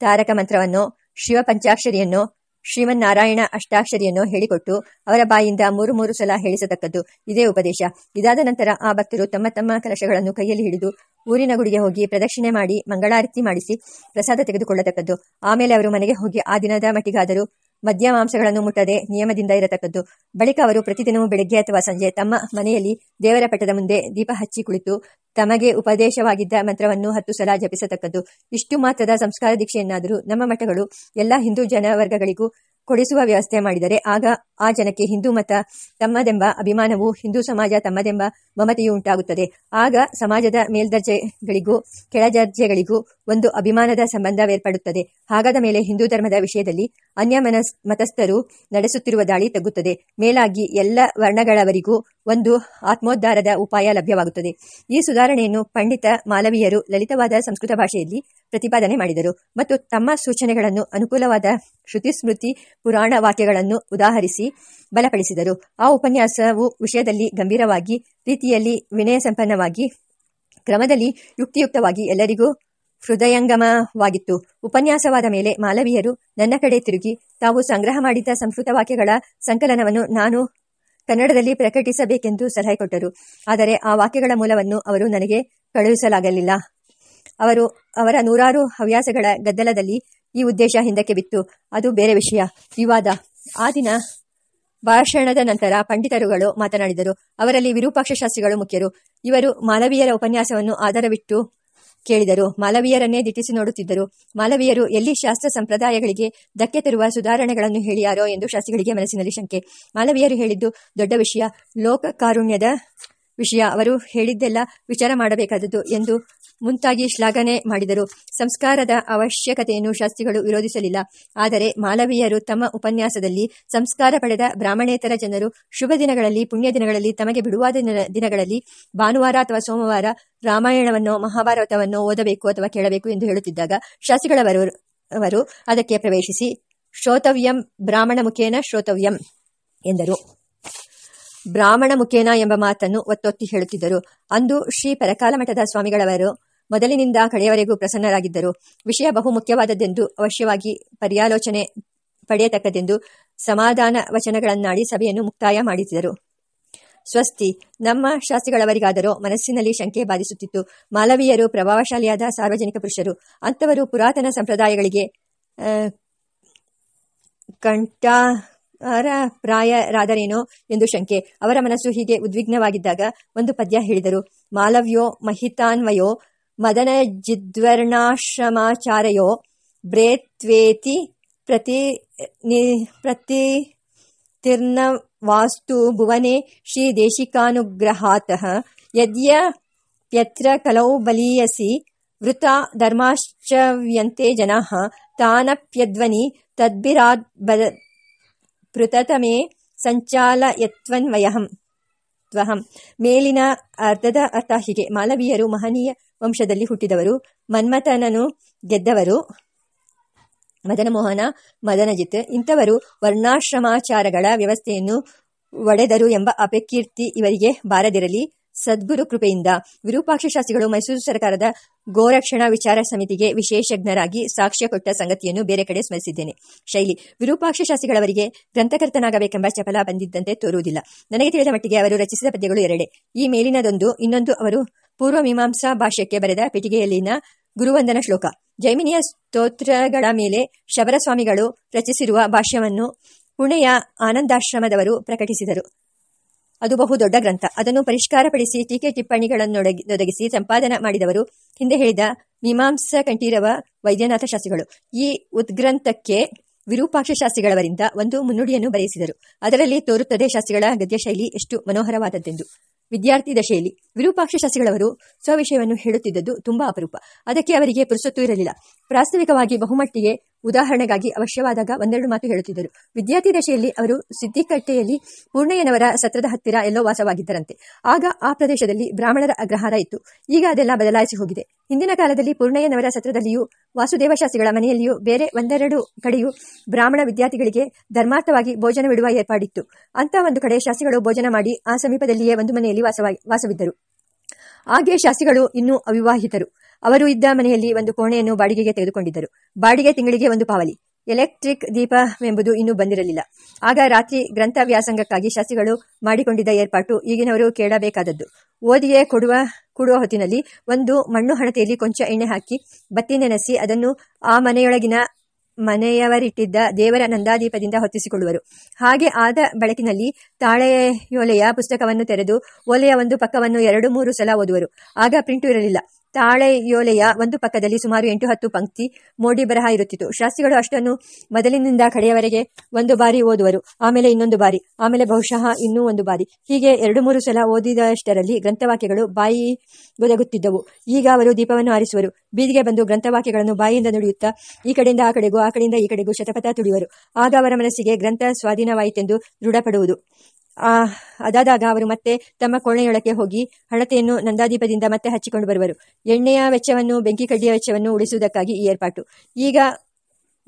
ತಾರಕ ಮಂತ್ರವನ್ನು, ಶಿವ ಪಂಚಾಕ್ಷರಿಯನ್ನು, ಶ್ರೀಮನ್ನಾರಾಯಣ ಅಷ್ಟಾಕ್ಷರಿಯನ್ನು ಹೇಳಿಕೊಟ್ಟು ಅವರ ಬಾಯಿಂದ ಮೂರು ಮೂರು ಸಲ ಹೇಳಿಸತಕ್ಕದ್ದು. ಇದೇ ಉಪದೇಶ. ಇದಾದ ನಂತರ ಆ ಭಕ್ತರು ತಮ್ಮ ತಮ್ಮ ಕಲಶಗಳನ್ನು ಕೈಯಲ್ಲಿ ಹಿಡಿದು ಊರಿನ ಗುಡಿಗೆ ಹೋಗಿ ಪ್ರದಕ್ಷಿಣೆ ಮಾಡಿ, ಮಂಗಳಾರತಿ ಮಾಡಿಸಿ ಪ್ರಸಾದ ತೆಗೆದುಕೊಳ್ಳತಕ್ಕದ್ದು. ಆಮೇಲೆ ಅವರು ಮನೆಗೆ ಹೋಗಿ ಆ ದಿನದ ಮಟ್ಟಿಗಾದರೂ ಮದ್ಯ ಮಾಂಸಗಳನ್ನು ಮುಟ್ಟದೆ ನಿಯಮದಿಂದ ಇರತಕ್ಕದ್ದು. ಬಳಿಕ ಅವರು ಪ್ರತಿದಿನವೂ ಬೆಳಗ್ಗೆ ಅಥವಾ ಸಂಜೆ ತಮ್ಮ ಮನೆಯಲ್ಲಿ ದೇವರ ಪಟದ ಮುಂದೆ ದೀಪ ಹಚ್ಚಿ ಕುಳಿತು ತಮಗೆ ಉಪದೇಶವಾಗಿದ್ದ ಮಂತ್ರವನ್ನು ಹತ್ತು ಸಲ ಜಪಿಸತಕ್ಕದ್ದು. ಇಷ್ಟು ಮಾತ್ರದ ಸಂಸ್ಕಾರ ದೀಕ್ಷೆಯನ್ನಾದರೂ ನಮ್ಮ ಮಠಗಳು ಎಲ್ಲ ಹಿಂದೂ ಜನವರ್ಗಗಳಿಗೂ ಕೊಡಿಸುವ ವ್ಯವಸ್ಥೆ ಮಾಡಿದರೆ ಆಗ ಆ ಜನಕ್ಕೆ ಹಿಂದೂ ಮತ ತಮ್ಮದೆಂಬ ಅಭಿಮಾನವು ಹಿಂದೂ ಸಮಾಜ ತಮ್ಮದೆಂಬ ಮಮತೆಯು ಉಂಟಾಗುತ್ತದೆ. ಆಗ ಸಮಾಜದ ಮೇಲ್ದರ್ಜೆಗಳಿಗೂ ಕೆಳದರ್ಜೆಗಳಿಗೂ ಒಂದು ಅಭಿಮಾನದ ಸಂಬಂಧವೇರ್ಪಡುತ್ತದೆ. ಹಾಗಾದ ಮೇಲೆ ಹಿಂದೂ ಧರ್ಮದ ವಿಷಯದಲ್ಲಿ ಅನ್ಯ ಮನಸ್ ಮತಸ್ಥರು ನಡೆಸುತ್ತಿರುವ ದಾಳಿ ತಗ್ಗುತ್ತದೆ. ಮೇಲಾಗಿ ಎಲ್ಲ ವರ್ಣಗಳವರಿಗೂ ಒಂದು ಆತ್ಮೋದ್ಧಾರದ ಉಪಾಯ ಲಭ್ಯವಾಗುತ್ತದೆ. ಈ ಸುಧಾರಣೆಯನ್ನು ಪಂಡಿತ ಮಾಲವೀಯರು ಲಲಿತವಾದ ಸಂಸ್ಕೃತ ಭಾಷೆಯಲ್ಲಿ ಪ್ರತಿಪಾದನೆ ಮಾಡಿದರು. ಮತ್ತು ತಮ್ಮ ಸೂಚನೆಗಳನ್ನು ಅನುಕೂಲವಾದ ಶ್ರುತಿ ಸ್ಮೃತಿ ಪುರಾಣ ವಾಕ್ಯಗಳನ್ನು ಉದಾಹರಿಸಿ ಬಲಪಡಿಸಿದರು. ಆ ಉಪನ್ಯಾಸವು ವಿಷಯದಲ್ಲಿ ಗಂಭೀರವಾಗಿ, ರೀತಿಯಲ್ಲಿ ವಿನಯ ಸಂಪನ್ನವಾಗಿ ಕ್ರಮದಲ್ಲಿ ಯುಕ್ತಿಯುಕ್ತವಾಗಿ ಎಲ್ಲರಿಗೂ ಹೃದಯಂಗಮವಾಗಿತ್ತು. ಉಪನ್ಯಾಸವಾದ ಮೇಲೆ ಮಾಲವೀಯರು ನನ್ನ ಕಡೆ ತಿರುಗಿ, ತಾವು ಸಂಗ್ರಹ ಮಾಡಿದ್ದ ಸಂಸ್ಕೃತ ವಾಕ್ಯಗಳ ಸಂಕಲನವನ್ನು ನಾನು ಕನ್ನಡದಲ್ಲಿ ಪ್ರಕಟಿಸಬೇಕೆಂದು ಸಲಹೆ ಕೊಟ್ಟರು. ಆದರೆ ಆ ವಾಕ್ಯಗಳ ಮೂಲವನ್ನು ಅವರು ನನಗೆ ಕಳುಹಿಸಲಾಗಲಿಲ್ಲ. ಅವರು, ಅವರ ನೂರಾರು ಹವ್ಯಾಸಗಳ ಗದ್ದಲದಲ್ಲಿ ಈ ಉದ್ದೇಶ ಹಿಂದಕ್ಕೆ ಬಿತ್ತು. ಅದು ಬೇರೆ ವಿಷಯ. ವಿವಾದ. ಆ ದಿನ ಭಾಷಣದ ನಂತರ ಪಂಡಿತರುಗಳು ಮಾತನಾಡಿದರು. ಅವರಲ್ಲಿ ವಿರೂಪಾಕ್ಷ ಶಾಸ್ತ್ರಿಗಳು ಮುಖ್ಯರು. ಇವರು ಮಾನವೀಯರ ಉಪನ್ಯಾಸವನ್ನು ಆಧಾರವಿಟ್ಟು ಕೇಳಿದರು. ಮಾಲವೀಯರನ್ನೇ ದಿಟ್ಟಿಸಿ ನೋಡುತ್ತಿದ್ದರು. ಮಾಲವೀಯರು, ಎಲ್ಲಿ ಶಾಸ್ತ್ರ ಸಂಪ್ರದಾಯಗಳಿಗೆ ಧಕ್ಕೆ ತರುವ ಸುಧಾರಣೆಗಳನ್ನು ಹೇಳಿಯಾರೋ ಎಂದು ಶಾಸ್ತ್ರಿಗಳಿಗೆ ಮನಸ್ಸಿನಲ್ಲಿ ಶಂಕೆ. ಮಾಲವೀಯರು ಹೇಳಿದ್ದು, ದೊಡ್ಡ ವಿಷಯ. ಲೋಕ ಕಾರುಣ್ಯದ ವಿಷಯ. ಅವರು ಹೇಳಿದ್ದೆಲ್ಲ ವಿಚಾರ ಮಾಡಬೇಕಾದದ್ದು ಎಂದು ಮುಂತಾಗಿ ಶ್ಲಾಘನೆ ಮಾಡಿದರು. ಸಂಸ್ಕಾರದ ಅವಶ್ಯಕತೆಯನ್ನು ಶಾಸ್ತ್ರಿಗಳು ವಿರೋಧಿಸಲಿಲ್ಲ. ಆದರೆ ಮಾಲವೀಯರು ತಮ್ಮ ಉಪನ್ಯಾಸದಲ್ಲಿ ಸಂಸ್ಕಾರ ಪಡೆದ ಬ್ರಾಹ್ಮಣೇತರ ಜನರು ಶುಭ ದಿನಗಳಲ್ಲಿ, ಪುಣ್ಯ ದಿನಗಳಲ್ಲಿ, ತಮಗೆ ಬಿಡುವಾದ ದಿನ- ದಿನಗಳಲ್ಲಿ ಭಾನುವಾರ ಅಥವಾ ಸೋಮವಾರ ರಾಮಾಯಣವನ್ನೋ, ಮಹಾಭಾರತವನ್ನೋ ಓದಬೇಕು ಅಥವಾ ಕೇಳಬೇಕು ಎಂದು ಹೇಳುತ್ತಿದ್ದಾಗ ಶಾಸ್ತ್ರಿಗಳವರು ಅವರು ಅದಕ್ಕೆ ಪ್ರವೇಶಿಸಿ ಶ್ರೋತವ್ಯಂ ಬ್ರಾಹ್ಮಣ ಮುಖೇನ ಶ್ರೋತವ್ಯಂ ಎಂದರು. ಬ್ರಾಹ್ಮಣ ಮುಖೇನ ಎಂಬ ಮಾತನ್ನು ಒತ್ತೊತ್ತಿ ಹೇಳುತ್ತಿದ್ದರು. ಅಂದು ಶ್ರೀ ಪರಕಾಲ ಮಠದ ಸ್ವಾಮಿಗಳವರು ಮೊದಲಿನಿಂದ ಕಡೆಯವರೆಗೂ ಪ್ರಸನ್ನರಾಗಿದ್ದರು. ವಿಷಯ ಬಹು ಮುಖ್ಯವಾದದ್ದೆಂದು ಅವಶ್ಯವಾಗಿ ಪರ್ಯಾಲೋಚನೆ ಪಡೆಯತಕ್ಕದೆಂದು ಸಮಾಧಾನ ವಚನಗಳನ್ನಾಡಿ ಸಭೆಯನ್ನು ಮುಕ್ತಾಯ ಮಾಡಿಸಿದರು ಸ್ವಸ್ತಿ ನಮ್ಮ ಶಾಸ್ತ್ರಿಗಳವರಿಗಾದರೂ ಮನಸ್ಸಿನಲ್ಲಿ ಶಂಕೆ ಬಾಧಿಸುತ್ತಿತ್ತು. ಮಾಲವೀಯರು ಪ್ರಭಾವಶಾಲಿಯಾದ ಸಾರ್ವಜನಿಕ ಪುರುಷರು. ಅಂಥವರು ಪುರಾತನ ಸಂಪ್ರದಾಯಗಳಿಗೆ ಆ, ಕಂಠಾರ ಪ್ರಾಯರಾದರೇನೋ ಎಂದು ಶಂಕೆ. ಅವರ ಮನಸ್ಸು ಹೀಗೆ ಉದ್ವಿಗ್ನವಾಗಿದ್ದಾಗ ಒಂದು ಪದ್ಯ ಹೇಳಿದರು. ಮಾಲವ್ಯೋ, ಮಹಿತಾನ್ವಯೋ ಮದನ ಜಿದ್ವರ್ಣಾಶ್ರಮಾಚಾರಯೋ ಬ್ರೇತ್ವೇತಿ ಪ್ರತಿ ನಿ ಪ್ರತಿ ವಾಸ್ತು ಭುವನೆ ಶ್ರೀ ದೇಶಿಕಾನುಗ್ರಹಾತಃ ಯದ್ಯಪ್ಯತ್ರ ಕಲೌ ಬಲೀಯಸಿ ವೃತ ಧರ್ಮಾಶ್ಚವ್ಯಂತೆ ಜನಾ, ತಾನಪ್ಯಧ್ವನಿ ತದ್ಭಿರಾದ್ ಪೃತತಮೇ ಸಂಚಾಲಯತ್ವನ್ವಯಹಂ ತ್ವಹಂ. ಮೇಲಿನ ಅರ್ಧದ ಅರ್ಥ ಹೀಗೆ. ಮಾಲವೀಯರು ಮಹನೀಯ ವಂಶದಲ್ಲಿ ಹುಟ್ಟಿದವರು. ಮನ್ಮಥನನು ಗೆದ್ದವರು. ಮದನಮೋಹನ, ಮದನಜಿತ್. ಇಂಥವರು ವರ್ಣಾಶ್ರಮಾಚಾರಗಳ ವ್ಯವಸ್ಥೆಯನ್ನು ಒಡೆದರು ಎಂಬ ಅಪಕೀರ್ತಿ ಇವರಿಗೆ ಬಾರದಿರಲಿ. ಸದ್ಗುರು ಕೃಪೆಯಿಂದ ವಿರೂಪಾಕ್ಷ ಶಾಸ್ತ್ರಿಗಳು ಮೈಸೂರು ಸರ್ಕಾರದ ಗೋರಕ್ಷಣಾ ವಿಚಾರ ಸಮಿತಿಗೆ ವಿಶೇಷಜ್ಞರಾಗಿ ಸಾಕ್ಷ್ಯ ಕೊಟ್ಟ ಸಂಗತಿಯನ್ನು ಬೇರೆ ಕಡೆ ಸ್ಮರಿಸಿದ್ದೇನೆ. ಶೈಲಿ, ವಿರೂಪಾಕ್ಷ ಶಾಸ್ತ್ರಿಗಳವರಿಗೆ ಗ್ರಂಥಕರ್ತನಾಗಬೇಕೆಂಬ ಚಪಲ ಬಂದಿದ್ದಂತೆ ತೋರುವುದಿಲ್ಲ. ನನಗೆ ತಿಳಿದ ಮಟ್ಟಿಗೆ ಅವರು ರಚಿಸಿದ ಪದ್ಯಗಳು ಎರಡೇ. ಈ ಮೇಲಿನದೊಂದು, ಇನ್ನೊಂದು ಅವರು ಪೂರ್ವ ಮೀಮಾಂಸಾ ಭಾಷ್ಯಕ್ಕೆ ಬರೆದ ಪೆಟಿಗೆಯಲ್ಲಿನ ಗುರುವಂದನ ಶ್ಲೋಕ. ಜೈಮಿನಿಯ ಸ್ತೋತ್ರಗಳ ಮೇಲೆ ಶಬರಸ್ವಾಮಿಗಳು ರಚಿಸಿರುವ ಭಾಷ್ಯವನ್ನು ಪುಣೆಯ ಆನಂದಾಶ್ರಮದವರು ಪ್ರಕಟಿಸಿದರು. ಅದು ಬಹು ದೊಡ್ಡ ಗ್ರಂಥ. ಅದನ್ನು ಪರಿಷ್ಕಾರಪಡಿಸಿ ಟೀಕೆ ಟಿಪ್ಪಣಿಗಳನ್ನೊದಗಿಸಿ ಸಂಪಾದನ ಮಾಡಿದವರು. ಹಿಂದೆ ಹೇಳಿದ ಮೀಮಾಂಸ ಕಂಠೀರವ ವೈದ್ಯನಾಥ ಶಾಸ್ತ್ರಿಗಳು. ಈ ಉದ್ಗ್ರಂಥಕ್ಕೆ ವಿರೂಪಾಕ್ಷ ಶಾಸ್ತ್ರಿಗಳವರಿಂದ ಒಂದು ಮುನ್ನುಡಿಯನ್ನು ಬರೆಯಿಸಿದರು. ಅದರಲ್ಲಿ ತೋರುತ್ತದೆ ಶಾಸ್ತ್ರಿಗಳ ಗದ್ಯಶೈಲಿ ಎಷ್ಟು ಮನೋಹರವಾದದ್ದೆಂದು. ವಿದ್ಯಾರ್ಥಿ ದಶೆಯಲ್ಲಿ ವಿರೂಪಾಕ್ಷ ಶಾಸ್ತ್ರಿಗಳವರು ಸ್ವವಿಷಯವನ್ನು ಹೇಳುತ್ತಿದ್ದದ್ದು ತುಂಬಾ ಅಪರೂಪ. ಅದಕ್ಕೆ ಅವರಿಗೆ ಪುರುಸೊತ್ತು ಇರಲಿಲ್ಲ. ಪ್ರಾಸ್ತಾವಿಕವಾಗಿ ಬಹುಮಟ್ಟಿಗೆ ಉದಾಹರಣೆಗಾಗಿ ಅವಶ್ಯವಾದಾಗ ಒಂದೆರಡು ಮಾತು ಹೇಳುತ್ತಿದ್ದರು. ವಿದ್ಯಾರ್ಥಿ ದಶೆಯಲ್ಲಿ ಅವರು ಸಿದ್ದಿಕಟ್ಟೆಯಲ್ಲಿ ಪೂರ್ಣಯ್ಯನವರ ಸತ್ರದ ಹತ್ತಿರ ಎಲ್ಲೋ ವಾಸವಾಗಿದ್ದರಂತೆ. ಆಗ ಆ ಪ್ರದೇಶದಲ್ಲಿ ಬ್ರಾಹ್ಮಣರ ಅಗ್ರಹಾರ ಇತ್ತು. ಈಗ ಅದೆಲ್ಲ ಬದಲಾಯಿಸಿ ಹೋಗಿದೆ. ಹಿಂದಿನ ಕಾಲದಲ್ಲಿ ಪೂರ್ಣಯ್ಯನವರ ಸತ್ರದಲ್ಲಿಯೂ ವಾಸುದೇವ ಶಾಸ್ತ್ರಿಗಳ ಮನೆಯಲ್ಲಿಯೂ ಬೇರೆ ಒಂದೆರಡು ಕಡೆಯೂ ಬ್ರಾಹ್ಮಣ ವಿದ್ಯಾರ್ಥಿಗಳಿಗೆ ಧರ್ಮಾರ್ಥವಾಗಿ ಭೋಜನವಿಡುವ ಏರ್ಪಾಡಿತ್ತು. ಅಂತ ಒಂದು ಕಡೆ ಶಾಸ್ತ್ರಿಗಳು ಭೋಜನ ಮಾಡಿ ಆ ಸಮೀಪದಲ್ಲಿಯೇ ಒಂದು ಮನೆಯಲ್ಲಿ ವಾಸವಾಗಿ ವಾಸವಿದ್ದರು. ಹಾಗೆ ಶಾಸ್ತ್ರಿಗಳು ಇನ್ನೂ ಅವಿವಾಹಿತರು. ಅವರು ಇದ್ದ ಮನೆಯಲ್ಲಿ ಒಂದು ಕೋಣೆಯನ್ನು ಬಾಡಿಗೆಗೆ ತೆಗೆದುಕೊಂಡಿದ್ದರು. ಬಾಡಿಗೆ ತಿಂಗಳಿಗೆ ಒಂದು ಪಾವಲಿ. ಎಲೆಕ್ಟ್ರಿಕ್ ದೀಪವೆಂಬುದು ಇನ್ನೂ ಬಂದಿರಲಿಲ್ಲ. ಆಗ ರಾತ್ರಿ ಗ್ರಂಥ ವ್ಯಾಸಂಗಕ್ಕಾಗಿ ಶಾಸಿಗಳು ಮಾಡಿಕೊಂಡಿದ್ದ ಏರ್ಪಾಟು ಈಗಿನವರು ಕೇಳಬೇಕಾದದ್ದು. ಓದಿಗೆ ಕೊಡುವ ಕೊಡುವ ಹೊತ್ತಿನಲ್ಲಿ ಒಂದು ಮಣ್ಣು ಹಣತೆಯಲ್ಲಿ ಕೊಂಚ ಎಣ್ಣೆ ಹಾಕಿ, ಬತ್ತಿ ನೆನೆಸಿ ಅದನ್ನು ಆ ಮನೆಯೊಳಗಿನ ಮನೆಯವರಿಟ್ಟಿದ್ದ ದೇವರ ನಂದಾದೀಪದಿಂದ ಹೊತ್ತಿಸಿಕೊಳ್ಳುವರು. ಹಾಗೆ ಆದ ಬೆಳಕಿನಲ್ಲಿ ತಾಳೆಯೋಲೆಯ ಪುಸ್ತಕವನ್ನು ತೆರೆದು, ಓಲೆಯ ಒಂದು ಪಕ್ಕವನ್ನು ಎರಡು ಮೂರು ಸಲ ಓದುವರು. ಆಗ ಪ್ರಿಂಟು ಇರಲಿಲ್ಲ. ತಾಳೆಯೋಲೆಯ ಒಂದು ಪಕ್ಕದಲ್ಲಿ ಸುಮಾರು ಎಂಟು ಹತ್ತು ಪಂಕ್ತಿ ಮೋಡಿ ಬರಹ ಇರುತ್ತಿತ್ತು. ಶಾಸ್ತ್ರಿಗಳು ಅಷ್ಟನ್ನು ಮೊದಲಿನಿಂದ ಕಡೆಯವರೆಗೆ ಒಂದು ಬಾರಿ ಓದುವರು, ಆಮೇಲೆ ಇನ್ನೊಂದು ಬಾರಿ, ಆಮೇಲೆ ಬಹುಶಃ ಇನ್ನೂ ಒಂದು ಬಾರಿ. ಹೀಗೆ ಎರಡು ಮೂರು ಸಲ ಓದಿದಷ್ಟರಲ್ಲಿ ಗ್ರಂಥವಾಕ್ಯಗಳು ಬಾಯಿ ಒದಗುತ್ತಿದ್ದವು. ಈಗ ಅವರು ದೀಪವನ್ನು ಆರಿಸುವರು. ಬೀದಿಗೆ ಬಂದು ಗ್ರಂಥವಾಕ್ಯಗಳನ್ನು ಬಾಯಿಯಿಂದ ನುಡಿಯುತ್ತಾ, ಈ ಕಡೆಯಿಂದ ಆ ಕಡೆಗೂ, ಆ ಕಡೆಯಿಂದ ಈ ಕಡೆಗೂ ಶತಪಥ ತುಡಿಯುವರು. ಆಗ ಅವರ ಮನಸ್ಸಿಗೆ ಗ್ರಂಥ ಸ್ವಾಧೀನವಾಯಿತೆಂದು ದೃಢಪಡುವುದು. ಅದಾದಾಗ ಅವರು ಮತ್ತೆ ತಮ್ಮ ಕೋಣೆಯೊಳಕ್ಕೆ ಹೋಗಿ ಹಣತೆಯನ್ನು ನಂದಾದೀಪದಿಂದ ಮತ್ತೆ ಹಚ್ಚಿಕೊಂಡು ಬರುವರು. ಎಣ್ಣೆಯ ವೆಚ್ಚವನ್ನು, ಬೆಂಕಿ ಕಡ್ಡಿಯ ವೆಚ್ಚವನ್ನು ಉಳಿಸುವುದಕ್ಕಾಗಿ ಈ ಏರ್ಪಾಟು. ಈಗ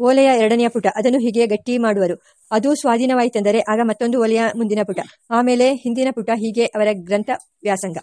ಓಲೆಯ ಎರಡನೆಯ ಪುಟ, ಅದನ್ನು ಹೀಗೆ ಗಟ್ಟಿ ಮಾಡುವರು. ಅದು ಸ್ವಾಧೀನವಾಯಿತೆಂದರೆ ಆಗ ಮತ್ತೊಂದು ಓಲೆಯ ಮುಂದಿನ ಪುಟ. ಆಮೇಲೆ ಹಿಂದಿನ ಪುಟ ಹೀಗೆ ಅವರ ಗ್ರಂಥ ವ್ಯಾಸಂಗ.